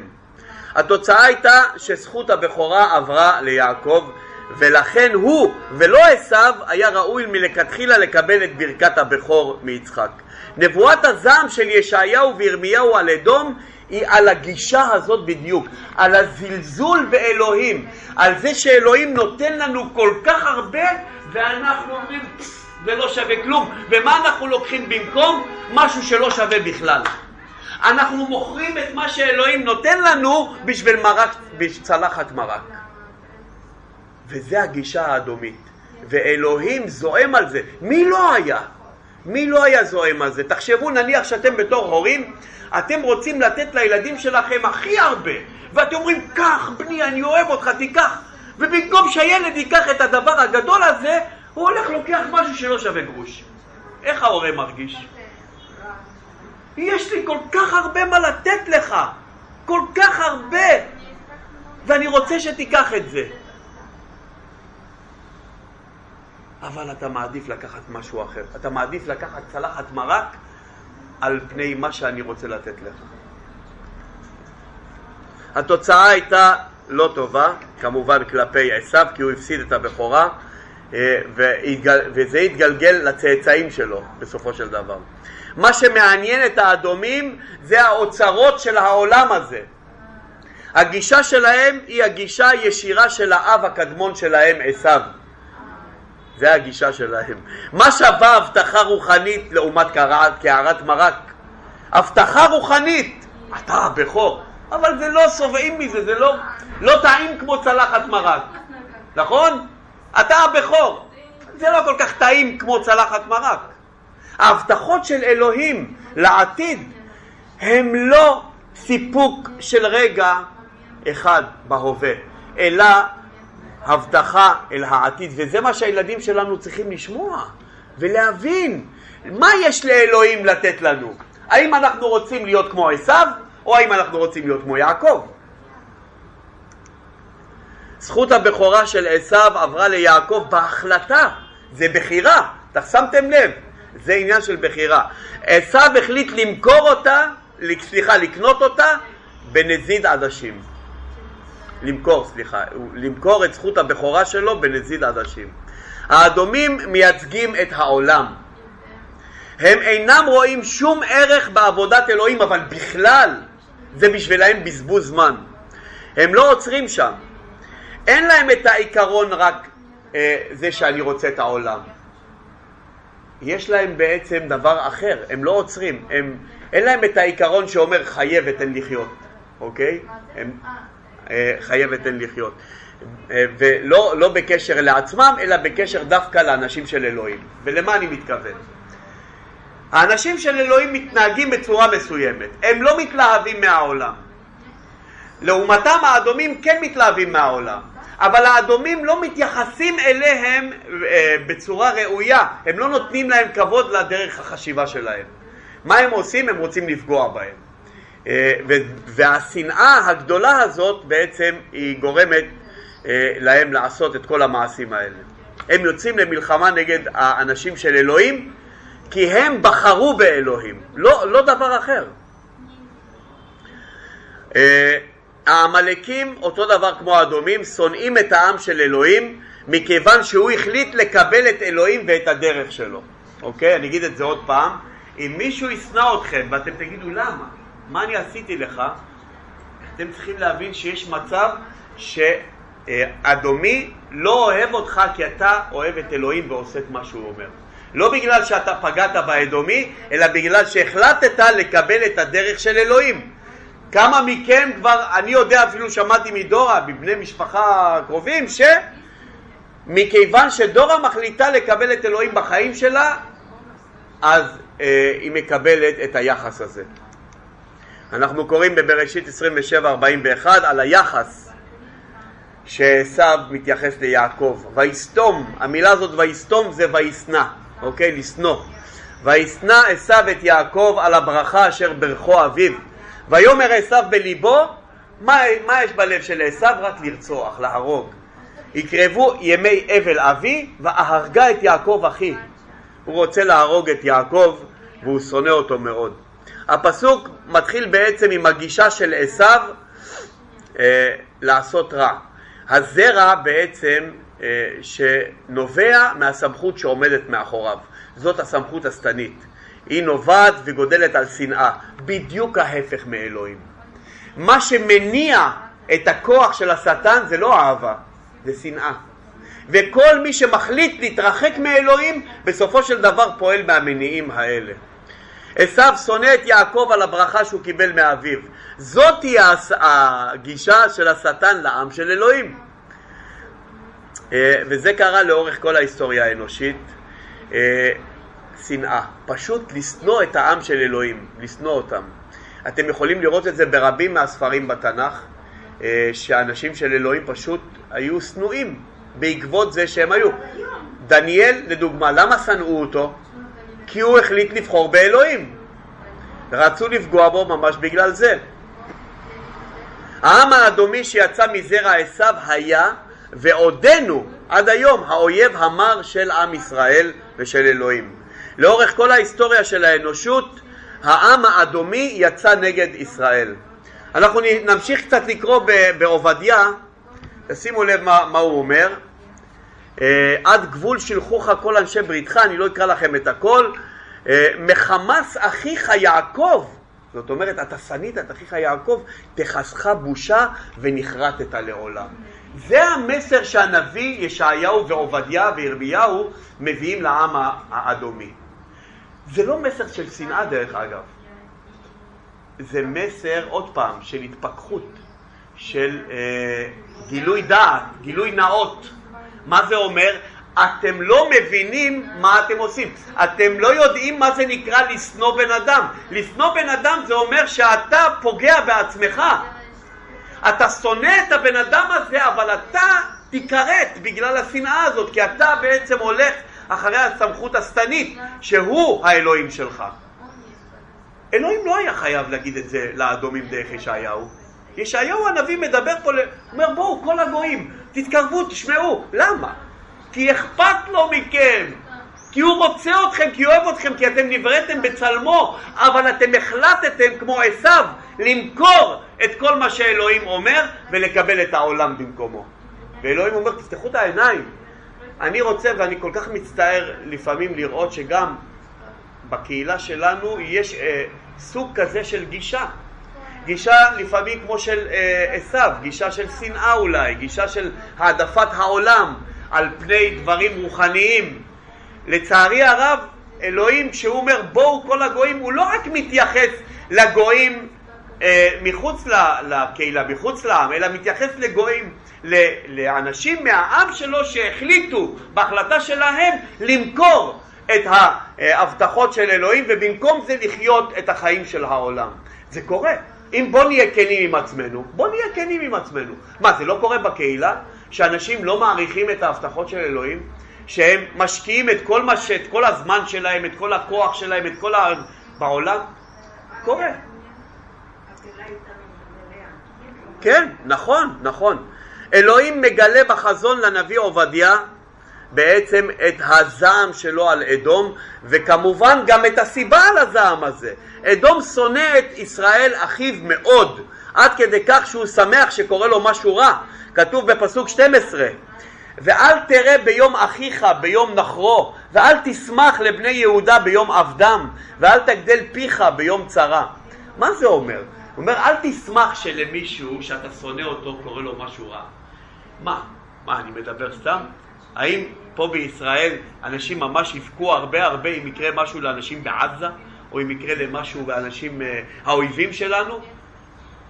התוצאה הייתה שזכות הבכורה עברה ליעקב ולכן הוא ולא עשיו היה ראוי מלכתחילה לקבל את ברכת הבכור מיצחק. נבואת הזעם של ישעיהו וירמיהו על אדום היא על הגישה הזאת בדיוק, על הזלזול באלוהים, על זה שאלוהים נותן לנו כל כך הרבה ואנחנו אומרים זה לא שווה כלום, ומה אנחנו לוקחים במקום? משהו שלא שווה בכלל. אנחנו מוכרים את מה שאלוהים נותן לנו בשביל מרק, צלחת מרק. וזה הגישה האדומית. ואלוהים זועם על זה. מי לא היה? מי לא היה זועם על זה? תחשבו נניח שאתם בתור הורים, אתם רוצים לתת לילדים שלכם הכי הרבה, ואתם אומרים, קח בני, אני אוהב אותך, תיקח. ובמקום שהילד ייקח את הדבר הגדול הזה, הוא הולך לוקח משהו שלא שווה גרוש. איך ההורה מרגיש? יש לי כל כך הרבה מה לתת לך, כל כך הרבה, ואני רוצה שתיקח את זה. אבל אתה מעדיף לקחת משהו אחר. אתה מעדיף לקחת צלחת מרק על פני מה שאני רוצה לתת לך. התוצאה הייתה לא טובה, כמובן כלפי עשיו, כי הוא הפסיד את הבכורה, אה, וזה התגלגל לצאצאים שלו בסופו של דבר. מה שמעניין את האדומים זה האוצרות של העולם הזה. הגישה שלהם היא הגישה הישירה של האב הקדמון שלהם, עשיו. זה הגישה שלהם. מה שווה הבטחה רוחנית לעומת קערת מרק? הבטחה רוחנית, אתה הבכור, אבל זה לא שבעים מזה, זה לא, לא טעים כמו צלחת מרק, נכון? אתה הבכור, זה לא כל כך טעים כמו צלחת מרק. ההבטחות של אלוהים לעתיד הם לא סיפוק של רגע אחד בהווה, אלא הבטחה אל העתיד, וזה מה שהילדים שלנו צריכים לשמוע ולהבין. מה יש לאלוהים לתת לנו? האם אנחנו רוצים להיות כמו עשיו, או האם אנחנו רוצים להיות כמו יעקב? זכות הבכורה של עשיו עברה ליעקב בהחלטה, זה בחירה, שמתם לב, זה עניין של בחירה. עשיו החליט למכור אותה, סליחה, לקנות אותה בנזיד עדשים. למכור, סליחה, למכור את זכות הבכורה שלו בנזיד עדשים. האדומים מייצגים את העולם. הם אינם רואים שום ערך בעבודת אלוהים, אבל בכלל זה בשבילהם בזבוז זמן. הם לא עוצרים שם. אין להם את העיקרון רק אה, זה שאני רוצה את העולם. יש להם בעצם דבר אחר, הם לא עוצרים, הם, אין להם את העיקרון שאומר חיה ותן לחיות, אוקיי? הם, חייבת הן לחיות. אה, ולא לא בקשר לעצמם, אלא בקשר דווקא לאנשים של אלוהים. ולמה אני מתכוון? האנשים של אלוהים מתנהגים בצורה מסוימת, הם לא מתלהבים מהעולם. לעומתם האדומים כן מתלהבים מהעולם, אבל האדומים לא מתייחסים אליהם אה, בצורה ראויה, הם לא נותנים להם כבוד לדרך החשיבה שלהם. מה הם עושים? הם רוצים לפגוע בהם. אה, והשנאה הגדולה הזאת בעצם היא גורמת אה, להם לעשות את כל המעשים האלה. הם יוצאים למלחמה נגד האנשים של אלוהים כי הם בחרו באלוהים, לא, לא דבר אחר. אה, העמלקים, אותו דבר כמו האדומים, שונאים את העם של אלוהים מכיוון שהוא החליט לקבל את אלוהים ואת הדרך שלו. אוקיי? אני אגיד את זה עוד פעם. אם מישהו ישנא אתכם ואתם תגידו למה, מה אני עשיתי לך, אתם צריכים להבין שיש מצב שאדומי לא אוהב אותך כי אתה אוהב את אלוהים ועושה את מה שהוא אומר. לא בגלל שאתה פגעת באדומי, אלא בגלל שהחלטת לקבל את הדרך של אלוהים. כמה מכם כבר, אני יודע, אפילו שמעתי מדורה, מבני משפחה קרובים, שמכיוון שדורה מחליטה לקבל את אלוהים בחיים שלה, אז אה, היא מקבלת את היחס הזה. אנחנו קוראים בבראשית 27-41 על היחס שעשו מתייחס ליעקב. ויסתום, המילה הזאת ויסתום זה וישנא, אוקיי? לשנוא. וישנא עשו את יעקב על הברכה אשר ברכו אביו. ויאמר עשו בליבו, מה, מה יש בלב של עשו? רק לרצוח, להרוג. יקרבו ימי אבל אבי ואהרגה את יעקב אחי. הוא רוצה להרוג את יעקב והוא שונא אותו מאוד. הפסוק מתחיל בעצם עם הגישה של עשיו אה, לעשות רע. הזרע בעצם אה, שנובע מהסמכות שעומדת מאחוריו. זאת הסמכות השטנית. היא נובעת וגודלת על שנאה, בדיוק ההפך מאלוהים. מה שמניע את הכוח של השטן זה לא אהבה, זה שנאה. וכל מי שמחליט להתרחק מאלוהים, בסופו של דבר פועל מהמניעים האלה. עשיו שונא את יעקב על הברכה שהוא קיבל מאביו. זאת היא הגישה של השטן לעם של אלוהים. אה, וזה קרה לאורך כל ההיסטוריה האנושית. אה, שנאה, פשוט לשנוא את העם של אלוהים, לשנוא אותם. אתם יכולים לראות את זה ברבים מהספרים בתנ"ך, אה, שאנשים של אלוהים פשוט היו שנואים בעקבות זה שהם היו. דניאל, לדוגמה, למה שנאו אותו? כי הוא החליט לבחור באלוהים. רצו לפגוע בו ממש בגלל זה. העם האדומי שיצא מזרע עשיו היה ועודנו עד היום האויב המר של עם ישראל ושל אלוהים. לאורך כל ההיסטוריה של האנושות העם האדומי יצא נגד ישראל. אנחנו נמשיך קצת לקרוא בעובדיה, תשימו לב מה, מה הוא אומר, עד גבול שלחוך כל אנשי בריתך, אני לא אקרא לכם את הכל, אה, מחמס אחיך יעקב, זאת אומרת, אתה שנית את אחיך יעקב, תחסך בושה ונכרתת לעולם. זה המסר שהנביא ישעיהו ועובדיה וירמיהו מביאים לעם האדומי. זה לא מסר של שנאה דרך אגב, זה מסר, עוד פעם, של התפכחות, של אה, גילוי דעת, גילוי נאות. מה זה אומר? אתם לא מבינים מה אתם עושים. אתם לא יודעים מה זה נקרא לשנוא בן אדם. לשנוא בן אדם זה אומר שאתה פוגע בעצמך. אתה שונא את הבן אדם הזה, אבל אתה תיכרת בגלל השנאה הזאת, כי אתה בעצם הולך אחרי הסמכות השטנית, שהוא האלוהים שלך. אלוהים לא היה חייב להגיד את זה לאדומים דרך ישעיהו. ישעיהו הנביא מדבר פה, אומר בואו כל הגויים, תתקרבו, תשמעו. למה? כי אכפת לו מכם. כי הוא רוצה אתכם, כי הוא אוהב אתכם, כי אתם נבראתם בצלמו, אבל אתם החלטתם, כמו עשיו, למכור את כל מה שאלוהים אומר ולקבל את העולם במקומו. ואלוהים אומר, תפתחו את העיניים. אני רוצה, ואני כל כך מצטער לפעמים לראות שגם בקהילה שלנו יש אה, סוג כזה של גישה. גישה לפעמים כמו של עשיו, אה, גישה של שנאה אולי, גישה של העדפת העולם על פני דברים רוחניים. לצערי הרב, אלוהים, כשהוא אומר בואו כל הגויים, הוא לא רק מתייחס לגויים אה, מחוץ לקהילה, מחוץ לעם, אלא מתייחס לגויים, לאנשים מהעם שלו שהחליטו בהחלטה שלהם למכור את ההבטחות של אלוהים ובמקום זה לחיות את החיים של העולם. זה קורה. אם בוא נהיה כנים עם עצמנו, בוא נהיה כנים עם עצמנו. מה, זה לא קורה בקהילה? שאנשים לא מעריכים את ההבטחות של אלוהים? שהם משקיעים את כל, מה ש... את כל הזמן שלהם, את כל הכוח שלהם, את כל ה... בעולם? קורה. כן, נכון, נכון. אלוהים מגלה בחזון לנביא עובדיה בעצם את הזעם שלו על אדום, וכמובן גם את הסיבה על הזעם הזה. אדום שונא את ישראל אחיו מאוד, עד כדי כך שהוא שמח שקורה לו משהו רע. כתוב בפסוק 12 ואל תראה ביום אחיך ביום נחרו, ואל תשמח לבני יהודה ביום עבדם, ואל תגדל פיך ביום צרה. מה זה אומר? הוא אומר, אל תשמח שלמישהו שאתה שונא אותו קורה לו משהו רע. מה? מה, אני מדבר סתם? האם פה בישראל אנשים ממש יבכו הרבה הרבה אם יקרה משהו לאנשים בעזה, או אם יקרה למשהו לאנשים, אה, האויבים שלנו?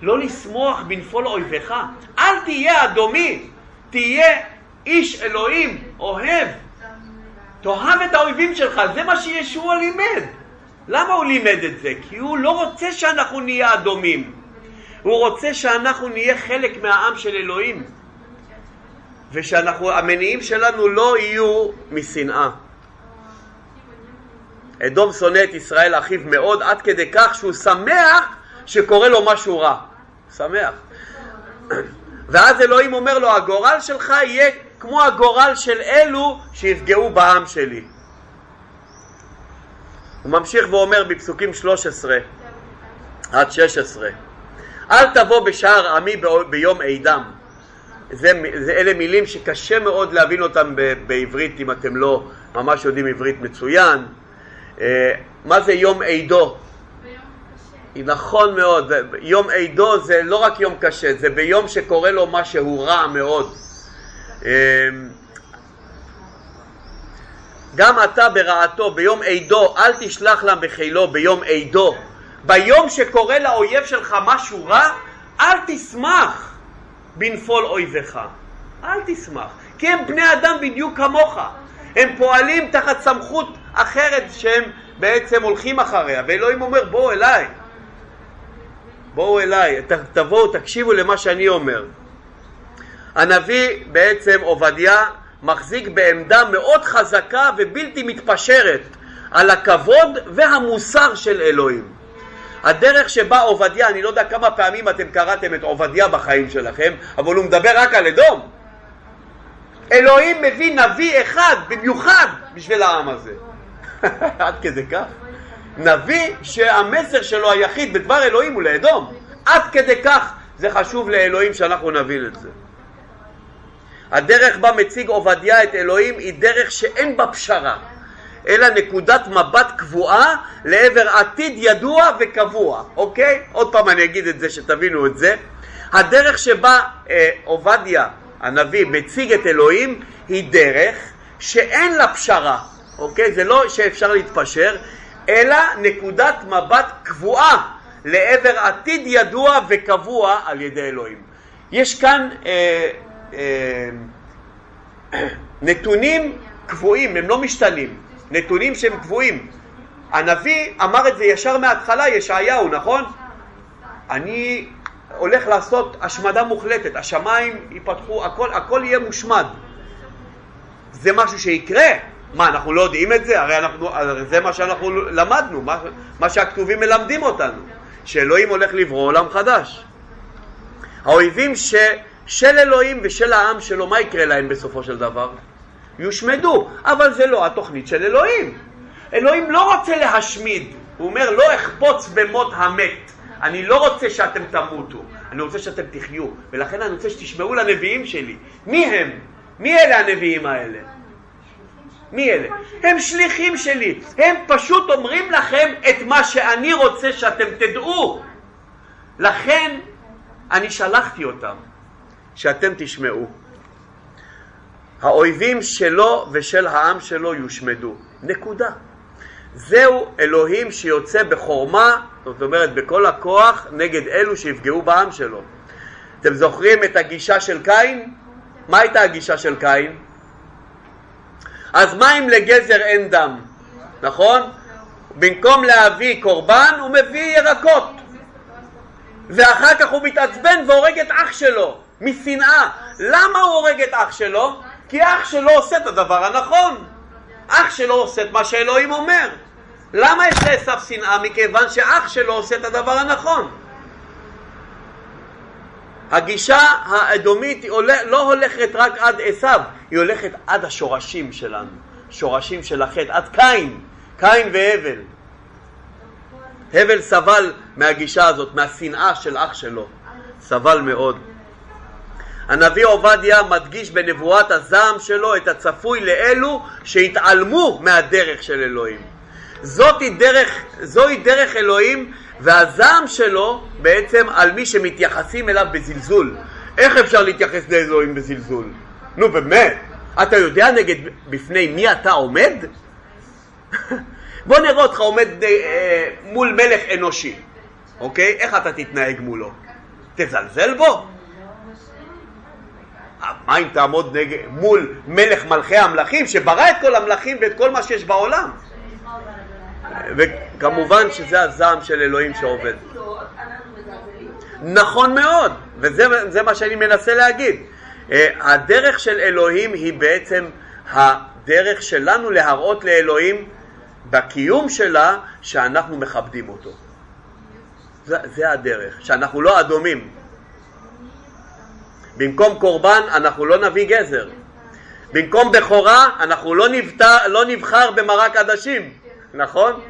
לא לשמוח בנפול אויביך. אל תהיה אדומי, תהיה איש אלוהים, אוהב. תאהב את האויבים שלך, זה מה שישוע לימד. למה הוא לימד את זה? כי הוא לא רוצה שאנחנו נהיה אדומים. הוא רוצה שאנחנו נהיה חלק מהעם של אלוהים. ושהמניעים שלנו לא יהיו משנאה. אדום שונא את ישראל אחיו מאוד עד כדי כך שהוא שמח שקורה לו משהו רע. שמח. [clears throat] ואז אלוהים אומר לו, הגורל שלך יהיה כמו הגורל של אלו שיפגעו בעם שלי. הוא ממשיך ואומר בפסוקים 13 עד 16 אל תבוא בשער עמי ביום עידם זה, זה אלה מילים שקשה מאוד להבין אותם בעברית אם אתם לא ממש יודעים עברית מצוין. אה, מה זה יום עידו? נכון מאוד, יום עידו זה לא רק יום קשה, זה ביום שקורה לו משהו רע מאוד. אה, גם אתה ברעתו ביום עידו אל תשלח לה בחילו ביום עידו ביום שקורה לאויב שלך משהו רע אל תשמח בנפול אויביך. אל תשמח, כי הם בני אדם בדיוק כמוך. הם פועלים תחת סמכות אחרת שהם בעצם הולכים אחריה, ואלוהים אומר בואו אליי, בואו אליי, תבואו, תקשיבו למה שאני אומר. הנביא בעצם עובדיה מחזיק בעמדה מאוד חזקה ובלתי מתפשרת על הכבוד והמוסר של אלוהים. הדרך שבה עובדיה, אני לא יודע כמה פעמים אתם קראתם את עובדיה בחיים שלכם, אבל הוא מדבר רק על אדום. אלוהים מביא נביא אחד במיוחד בשביל העם הזה. [laughs] עד כדי כך. נביא שהמסר שלו היחיד בדבר אלוהים הוא לאדום. עד כדי כך זה חשוב לאלוהים שאנחנו נבין את זה. הדרך בה מציג עובדיה את אלוהים היא דרך שאין בה פשרה. אלא נקודת מבט קבועה לעבר עתיד ידוע וקבוע, אוקיי? עוד פעם אני אגיד את זה שתבינו את זה. הדרך שבה אה, עובדיה הנביא מציג את אלוהים היא דרך שאין לה פשרה, אוקיי? זה לא שאפשר להתפשר, אלא נקודת מבט קבועה לעבר עתיד ידוע וקבוע על ידי אלוהים. יש כאן אה, אה, [clears throat] נתונים קבועים, הם לא משתנים. נתונים שהם קבועים. הנביא אמר את זה ישר מההתחלה, ישעיהו, נכון? אני הולך לעשות השמדה מוחלטת, השמיים ייפתחו, הכל, הכל יהיה מושמד. זה משהו שיקרה? מה, אנחנו לא יודעים את זה? הרי אנחנו, זה מה שאנחנו למדנו, מה, מה שהכתובים מלמדים אותנו, שאלוהים הולך לברוא עולם חדש. האויבים ש, של אלוהים ושל העם שלו, מה יקרה להם בסופו של דבר? יושמדו, אבל זה לא התוכנית של אלוהים. אלוהים לא רוצה להשמיד, הוא אומר לא אחפוץ במות המת, אני לא רוצה שאתם תמותו, אני רוצה שאתם תחיו, ולכן אני רוצה שתשמעו לנביאים שלי. מי הם? מי אלה הנביאים האלה? מי אלה? הם שליחים שלי, הם פשוט אומרים לכם את מה שאני רוצה שאתם תדעו. לכן אני שלחתי אותם, שאתם תשמעו. האויבים שלו ושל העם שלו יושמדו. נקודה. זהו אלוהים שיוצא בחורמה, זאת אומרת בכל הכוח, נגד אלו שיפגעו בעם שלו. אתם זוכרים את הגישה של קין? מה הייתה הגישה של קין? אז מה אם לגזר אין דם, נכון? במקום להביא קורבן הוא מביא ירקות ואחר כך הוא מתעצבן והורג את אח שלו משנאה. למה הוא הורג את אח שלו? כי אח שלו עושה את הדבר הנכון. אח שלו עושה את מה שאלוהים אומר. למה יש לעשו שנאה? מכיוון שאח שלו עושה את הדבר הנכון. הגישה האדומית לא הולכת רק עד עשו, היא הולכת עד השורשים שלנו, שורשים של החטא, עד קין, קין והבל. הבל סבל מהגישה הזאת, מהשנאה של אח שלו, סבל מאוד. הנביא עובדיה מדגיש בנבואת הזעם שלו את הצפוי לאלו שהתעלמו מהדרך של אלוהים. זוהי דרך, זוהי דרך אלוהים והזעם שלו בעצם על מי שמתייחסים אליו בזלזול. איך אפשר להתייחס לאלוהים בזלזול? נו באמת, אתה יודע נגד בפני מי אתה עומד? [laughs] בוא נראה אותך עומד אה, מול מלך אנושי, אוקיי? איך אתה תתנהג מולו? תזלזל בו? מה אם תעמוד נגד, מול מלך מלכי המלכים שברא את כל המלכים ואת כל מה שיש בעולם? וכמובן שזה הזעם של אלוהים שעובד. נכון מאוד, וזה מה שאני מנסה להגיד. אה, הדרך של אלוהים היא בעצם הדרך שלנו להראות לאלוהים בקיום שלה שאנחנו מכבדים אותו. זה, זה הדרך, שאנחנו לא אדומים. במקום קורבן אנחנו לא נביא גזר. במקום בכורה אנחנו לא, נבטר, לא נבחר במרק עדשים, נכון?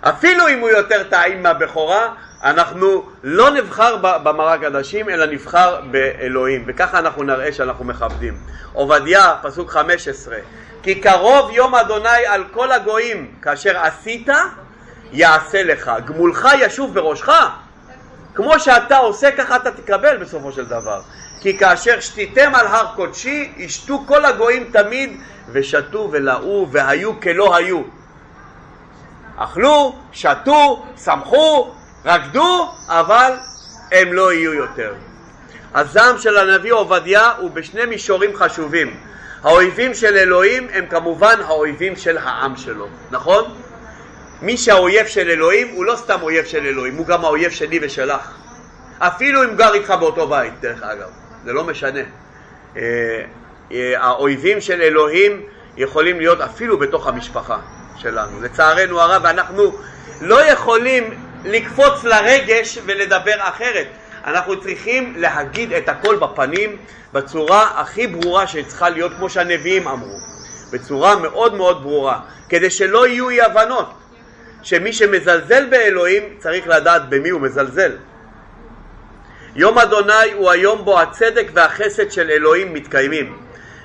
אפילו אם הוא יותר טעים מהבכורה, אנחנו לא נבחר במרק עדשים, אלא נבחר באלוהים, וככה אנחנו נראה שאנחנו מכבדים. עובדיה, פסוק 15, כי קרוב יום אדוני על כל הגויים, כאשר עשית, יעשה לך, גמולך ישוב בראשך. כמו שאתה עושה, ככה אתה תקבל בסופו של דבר. כי כאשר שתיתם על הר קודשי, ישתו כל הגויים תמיד, ושתו ולאו, והיו כלא היו. אכלו, שתו, שמחו, רקדו, אבל הם לא יהיו יותר. הזעם של הנביא עובדיה הוא בשני מישורים חשובים. האויבים של אלוהים הם כמובן האויבים של העם שלו, נכון? מי שהאויב של אלוהים הוא לא סתם אויב של אלוהים, הוא גם האויב שלי ושלך. אפילו אם גר איתך באותו בית, דרך אגב, זה לא משנה. אה, אה, האויבים של אלוהים יכולים להיות אפילו בתוך המשפחה שלנו, לצערנו הרב, ואנחנו לא יכולים לקפוץ לרגש ולדבר אחרת. אנחנו צריכים להגיד את הכל בפנים בצורה הכי ברורה שצריכה להיות כמו שהנביאים אמרו, בצורה מאוד מאוד ברורה, כדי שלא יהיו אי הבנות, שמי שמזלזל באלוהים צריך לדעת במי הוא מזלזל. יום אדוני הוא היום בו הצדק והחסד של אלוהים מתקיימים.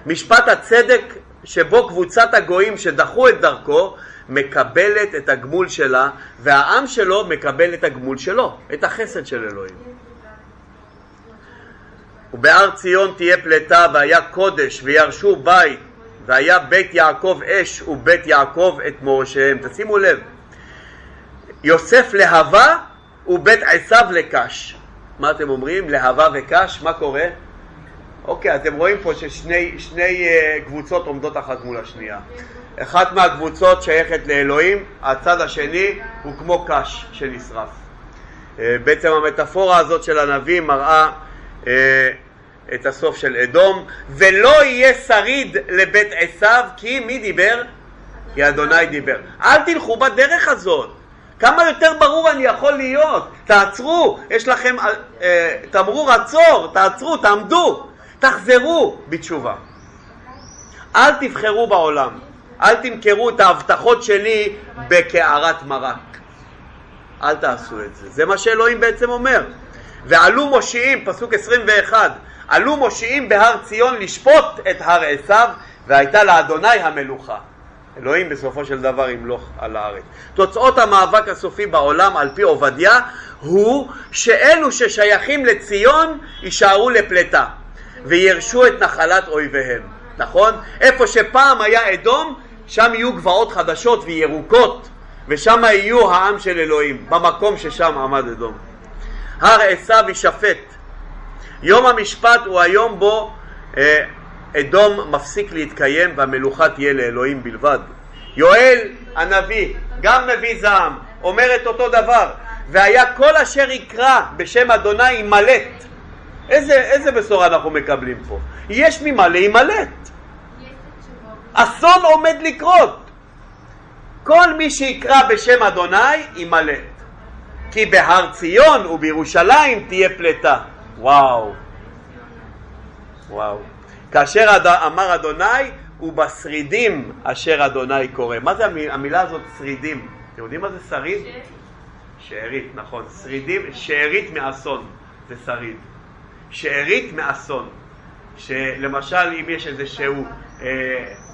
משפט הצדק שבו קבוצת הגויים שדחו את דרכו מקבלת את הגמול שלה והעם שלו מקבל את הגמול שלו, את החסד של אלוהים. ובהר ציון תהיה פלטה והיה קודש וירשו בית והיה בית יעקב אש ובית יעקב את מורשיהם. תשימו לב, יוסף להבה ובית עשיו לקש. מה אתם אומרים? להבה וקש, מה קורה? אוקיי, אתם רואים פה ששני שני, uh, קבוצות עומדות אחת מול השנייה. אחת מהקבוצות שייכת לאלוהים, הצד השני הוא כמו קש שנשרף. Uh, בעצם המטאפורה הזאת של הנביא מראה uh, את הסוף של אדום, ולא יהיה שריד לבית עשיו, כי מי דיבר? כי אדוני דיבר. אל תלכו בדרך הזאת. כמה יותר ברור אני יכול להיות? תעצרו, יש לכם אה, תמרור עצור, תעצרו, תעמדו, תחזרו בתשובה. אל תבחרו בעולם, אל תמכרו את ההבטחות שלי בקערת מרק. אל תעשו את זה. זה מה שאלוהים בעצם אומר. ועלו מושיעים, פסוק 21, עלו מושיעים בהר ציון לשפוט את הר עשיו, והייתה לאדוני המלוכה. אלוהים בסופו של דבר ימלוך על הארץ. תוצאות המאבק הסופי בעולם על פי עובדיה הוא שאלו ששייכים לציון יישארו לפלטה וירשו את נחלת אויביהם, נכון? איפה שפעם היה אדום, שם יהיו גבעות חדשות וירוקות ושם יהיו העם של אלוהים, במקום ששם עמד אדום. הר עשיו יישפט. יום המשפט הוא היום בו אה, אדום מפסיק להתקיים והמלוכה תהיה לאלוהים בלבד. יואל הנביא, גם מביא זעם, אומר את אותו דבר, והיה כל אשר יקרא בשם אדוני יימלט. איזה, איזה בשורה אנחנו מקבלים פה? יש ממה להימלט. אסון עומד לקרות. כל מי שיקרא בשם אדוני יימלט. כי בהר ציון ובירושלים תהיה פלטה. וואו. וואו. כאשר אמר אדוני ובשרידים אשר אדוני קורא. מה זה המילה הזאת שרידים? אתם יודעים מה זה שריד? שארית, נכון. שרידים, שארית מאסון זה שריד. שארית מאסון. שלמשל אם יש איזשהו אה,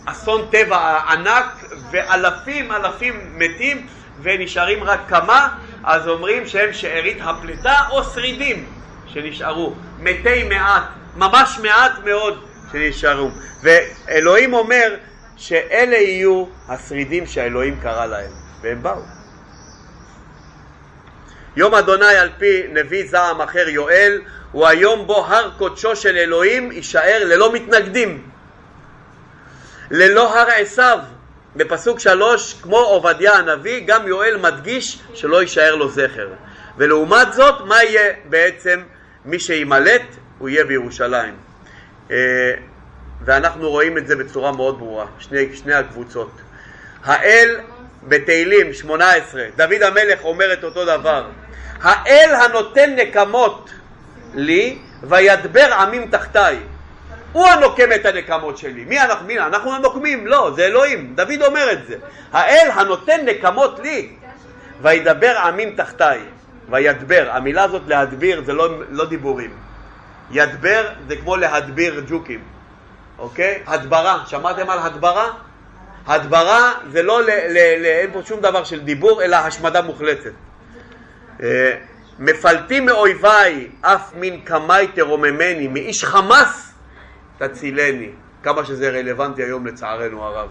אסון טבע ענק ואלפים אלפים מתים ונשארים רק כמה, אז אומרים שהם שארית הפליטה או שרידים שנשארו, מתי מעט, ממש מעט מאוד שנשארו. ואלוהים אומר שאלה יהיו השרידים שהאלוהים קרא להם, והם באו. יום אדוני על פי נביא זעם אחר יואל הוא היום בו הר קודשו של אלוהים יישאר ללא מתנגדים, ללא הר עשיו. בפסוק שלוש, כמו עובדיה הנביא, גם יואל מדגיש שלא יישאר לו זכר. ולעומת זאת, מה יהיה בעצם מי שימלט? הוא יהיה בירושלים. אה, ואנחנו רואים את זה בצורה מאוד ברורה, שני, שני הקבוצות. האל בתהילים 18, דוד המלך אומר את אותו דבר, האל הנותן נקמות לי וידבר עמים תחתיי. הוא הנוקם את הנקמות שלי. מי אנחנו? מי? אנחנו הנוקמים? לא, זה אלוהים. דוד אומר את זה. האל הנותן נקמות לי וידבר עמים תחתיי. וידבר. המילה הזאת להדביר זה לא, לא דיבורים. ידבר זה כמו להדביר ג'וקים, אוקיי? הדברה. שמעתם על הדברה? הדברה זה לא, ל, ל, ל, אין פה שום דבר של דיבור, אלא השמדה מוחלטת. מפלטים מאויביי, אף מן קמאי תרוממני, מאיש חמאס תצילני. כמה שזה רלוונטי היום לצערנו הרב.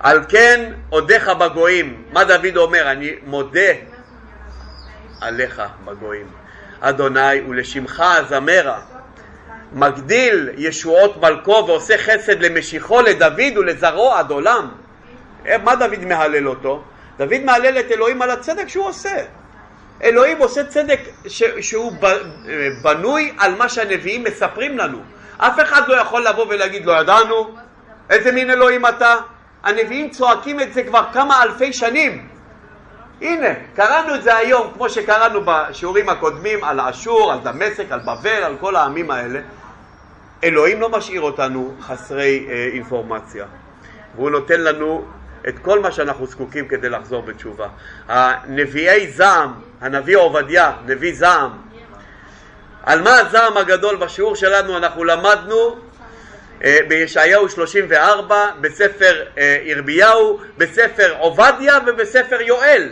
על כן אודיך בגויים. מה דוד אומר? אני מודה עליך בגויים. אדוני ולשמך אזמרה. מגדיל ישועות מלכו ועושה חסד למשיחו לדוד ולזרעו עד עולם. אה, מה דוד מהלל אותו? דוד מהלל את אלוהים על הצדק שהוא עושה. אלוהים עושה צדק ש, שהוא בנוי על מה שהנביאים מספרים לנו. אף אחד לא יכול לבוא ולהגיד לא ידענו, איזה מין אלוהים אתה? הנביאים צועקים את זה כבר כמה אלפי שנים. הנה, קראנו את זה היום, כמו שקראנו בשיעורים הקודמים על אשור, על דמשק, על בבל, על כל העמים האלה. אלוהים לא משאיר אותנו חסרי אה, אינפורמציה, והוא נותן לנו את כל מה שאנחנו זקוקים כדי לחזור בתשובה. הנביאי זעם, הנביא עובדיה, נביא זעם, על מה הזעם הגדול? בשיעור שלנו אנחנו למדנו אה, בישעיהו 34, בספר אה, ירמיהו, בספר עובדיה ובספר יואל.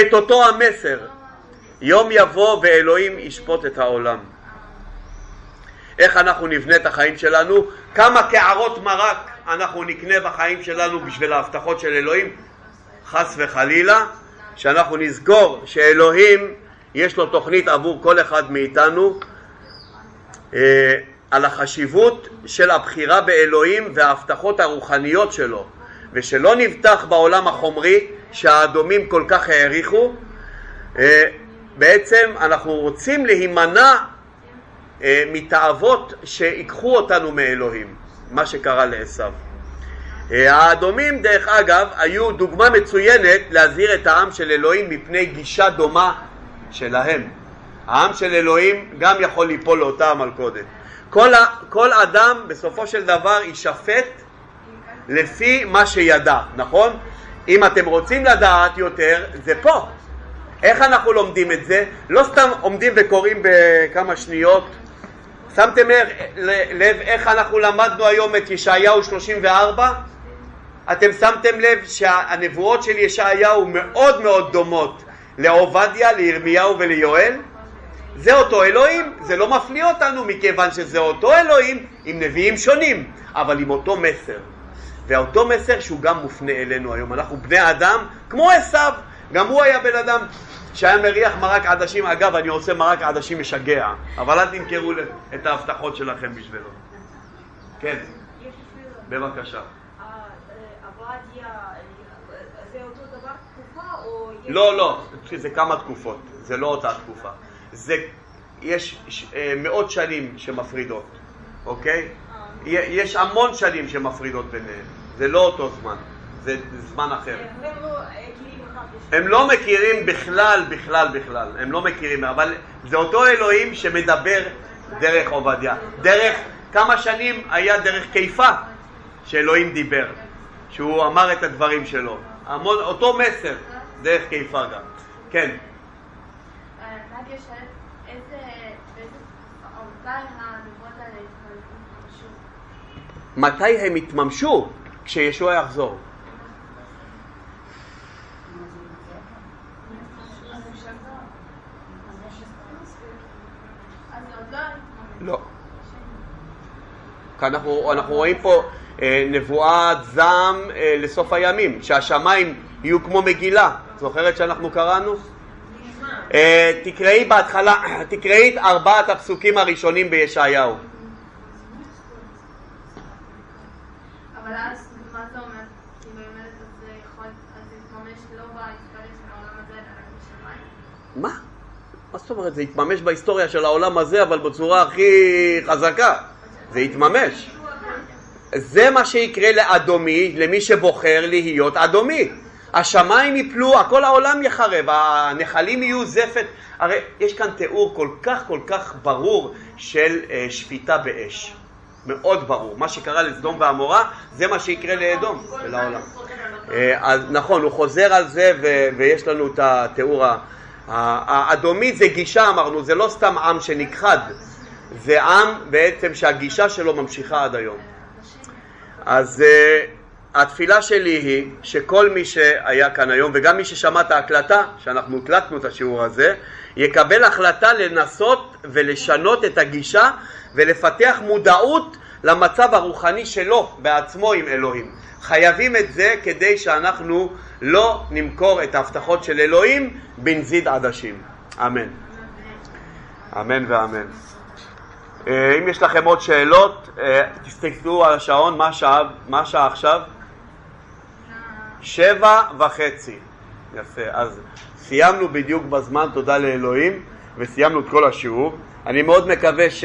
את אותו המסר. יום יבוא ואלוהים ישפוט את העולם איך אנחנו נבנה את החיים שלנו, כמה קערות מרק אנחנו נקנה בחיים שלנו בשביל ההבטחות של אלוהים, חס וחלילה, שאנחנו נזכור שאלוהים יש לו תוכנית עבור כל אחד מאיתנו אה, על החשיבות של הבחירה באלוהים וההבטחות הרוחניות שלו. ושלא נבטח בעולם החומרי שהאדומים כל כך העריכו אה, בעצם אנחנו רוצים להימנע מתאוות שיקחו אותנו מאלוהים מה שקרה לעשו. אה, האדומים דרך אגב היו דוגמה מצוינת להזהיר את העם של אלוהים מפני גישה דומה שלהם. העם של אלוהים גם יכול ליפול לאותה המלכודת. כל, כל אדם בסופו של דבר יישפט לפי מה שידע, נכון? אם אתם רוצים לדעת יותר, זה פה. איך אנחנו לומדים את זה? לא סתם עומדים וקוראים בכמה שניות שמתם לב, לב איך אנחנו למדנו היום את ישעיהו 34? אתם שמתם לב שהנבואות של ישעיהו מאוד מאוד דומות לעובדיה, לירמיהו וליואל? זה אותו אלוהים, זה לא מפליא אותנו מכיוון שזה אותו אלוהים עם נביאים שונים, אבל עם אותו מסר. ואותו מסר שהוא גם מופנה אלינו היום. אנחנו בני אדם כמו עשיו, גם הוא היה בן אדם שהיה מריח מרק עדשים. אגב, אני עושה מרק עדשים משגע, אבל אל תמכרו את ההבטחות שלכם בשבילו. כן. בבקשה. לא, לא, זה כמה תקופות, זה לא אותה תקופה. זה, יש אה, מאות שנים שמפרידות, אוקיי? יש המון שנים שמפרידות ביניהם, זה לא אותו זמן, זה זמן אחר. הם לא מכירים בכלל, בכלל, בכלל, הם לא מכירים, אבל זה אותו אלוהים שמדבר דרך עובדיה. דרך, כמה שנים היה דרך קיפה שאלוהים דיבר, שהוא אמר את הדברים שלו. המון, אותו מסר, דרך קיפה גם. כן, אה? מתי הם יתממשו? כשישוע יחזור. אז זה עוד לא אנחנו, אנחנו רואים פה אה, נבואת זעם אה, לסוף הימים, שהשמיים יהיו כמו מגילה. זוכרת שאנחנו קראנו? אה, תקראי בהתחלה, [clears throat] תקראי את ארבעת הפסוקים הראשונים בישעיהו. אבל אז מה זה אומר? לא? מה? מה זאת אומרת? זה יתממש בהיסטוריה של העולם הזה, אבל בצורה הכי חזקה. זה יתממש. זה מה שיקרה לאדומי, למי שבוחר להיות אדומי. השמיים יפלו, הכל העולם יחרב, הנחלים יהיו זפת. הרי יש כאן תיאור כל כך כל כך ברור של אה, שפיטה באש. מאוד ברור. מה שקרה לסדום ועמורה, זה מה שיקרה לאדום כל ולעולם. אה, אז נכון, הוא חוזר על זה ויש לנו את התיאור האדומית זה גישה אמרנו, זה לא סתם עם שנכחד, זה עם בעצם שהגישה שלו ממשיכה עד היום. אז uh, התפילה שלי היא שכל מי שהיה כאן היום וגם מי ששמע את ההקלטה, שאנחנו הקלטנו את השיעור הזה, יקבל החלטה לנסות ולשנות את הגישה ולפתח מודעות למצב הרוחני שלו בעצמו עם אלוהים. חייבים את זה כדי שאנחנו לא נמכור את ההבטחות של אלוהים בנזיד עדשים. אמן. אמן ואמן. אה, אם יש לכם עוד שאלות, אה, תסתכלו על השעון, מה השעה, מה עכשיו? שבע וחצי. יפה, אז סיימנו בדיוק בזמן, תודה לאלוהים, וסיימנו את כל השיעור. אני מאוד מקווה ש...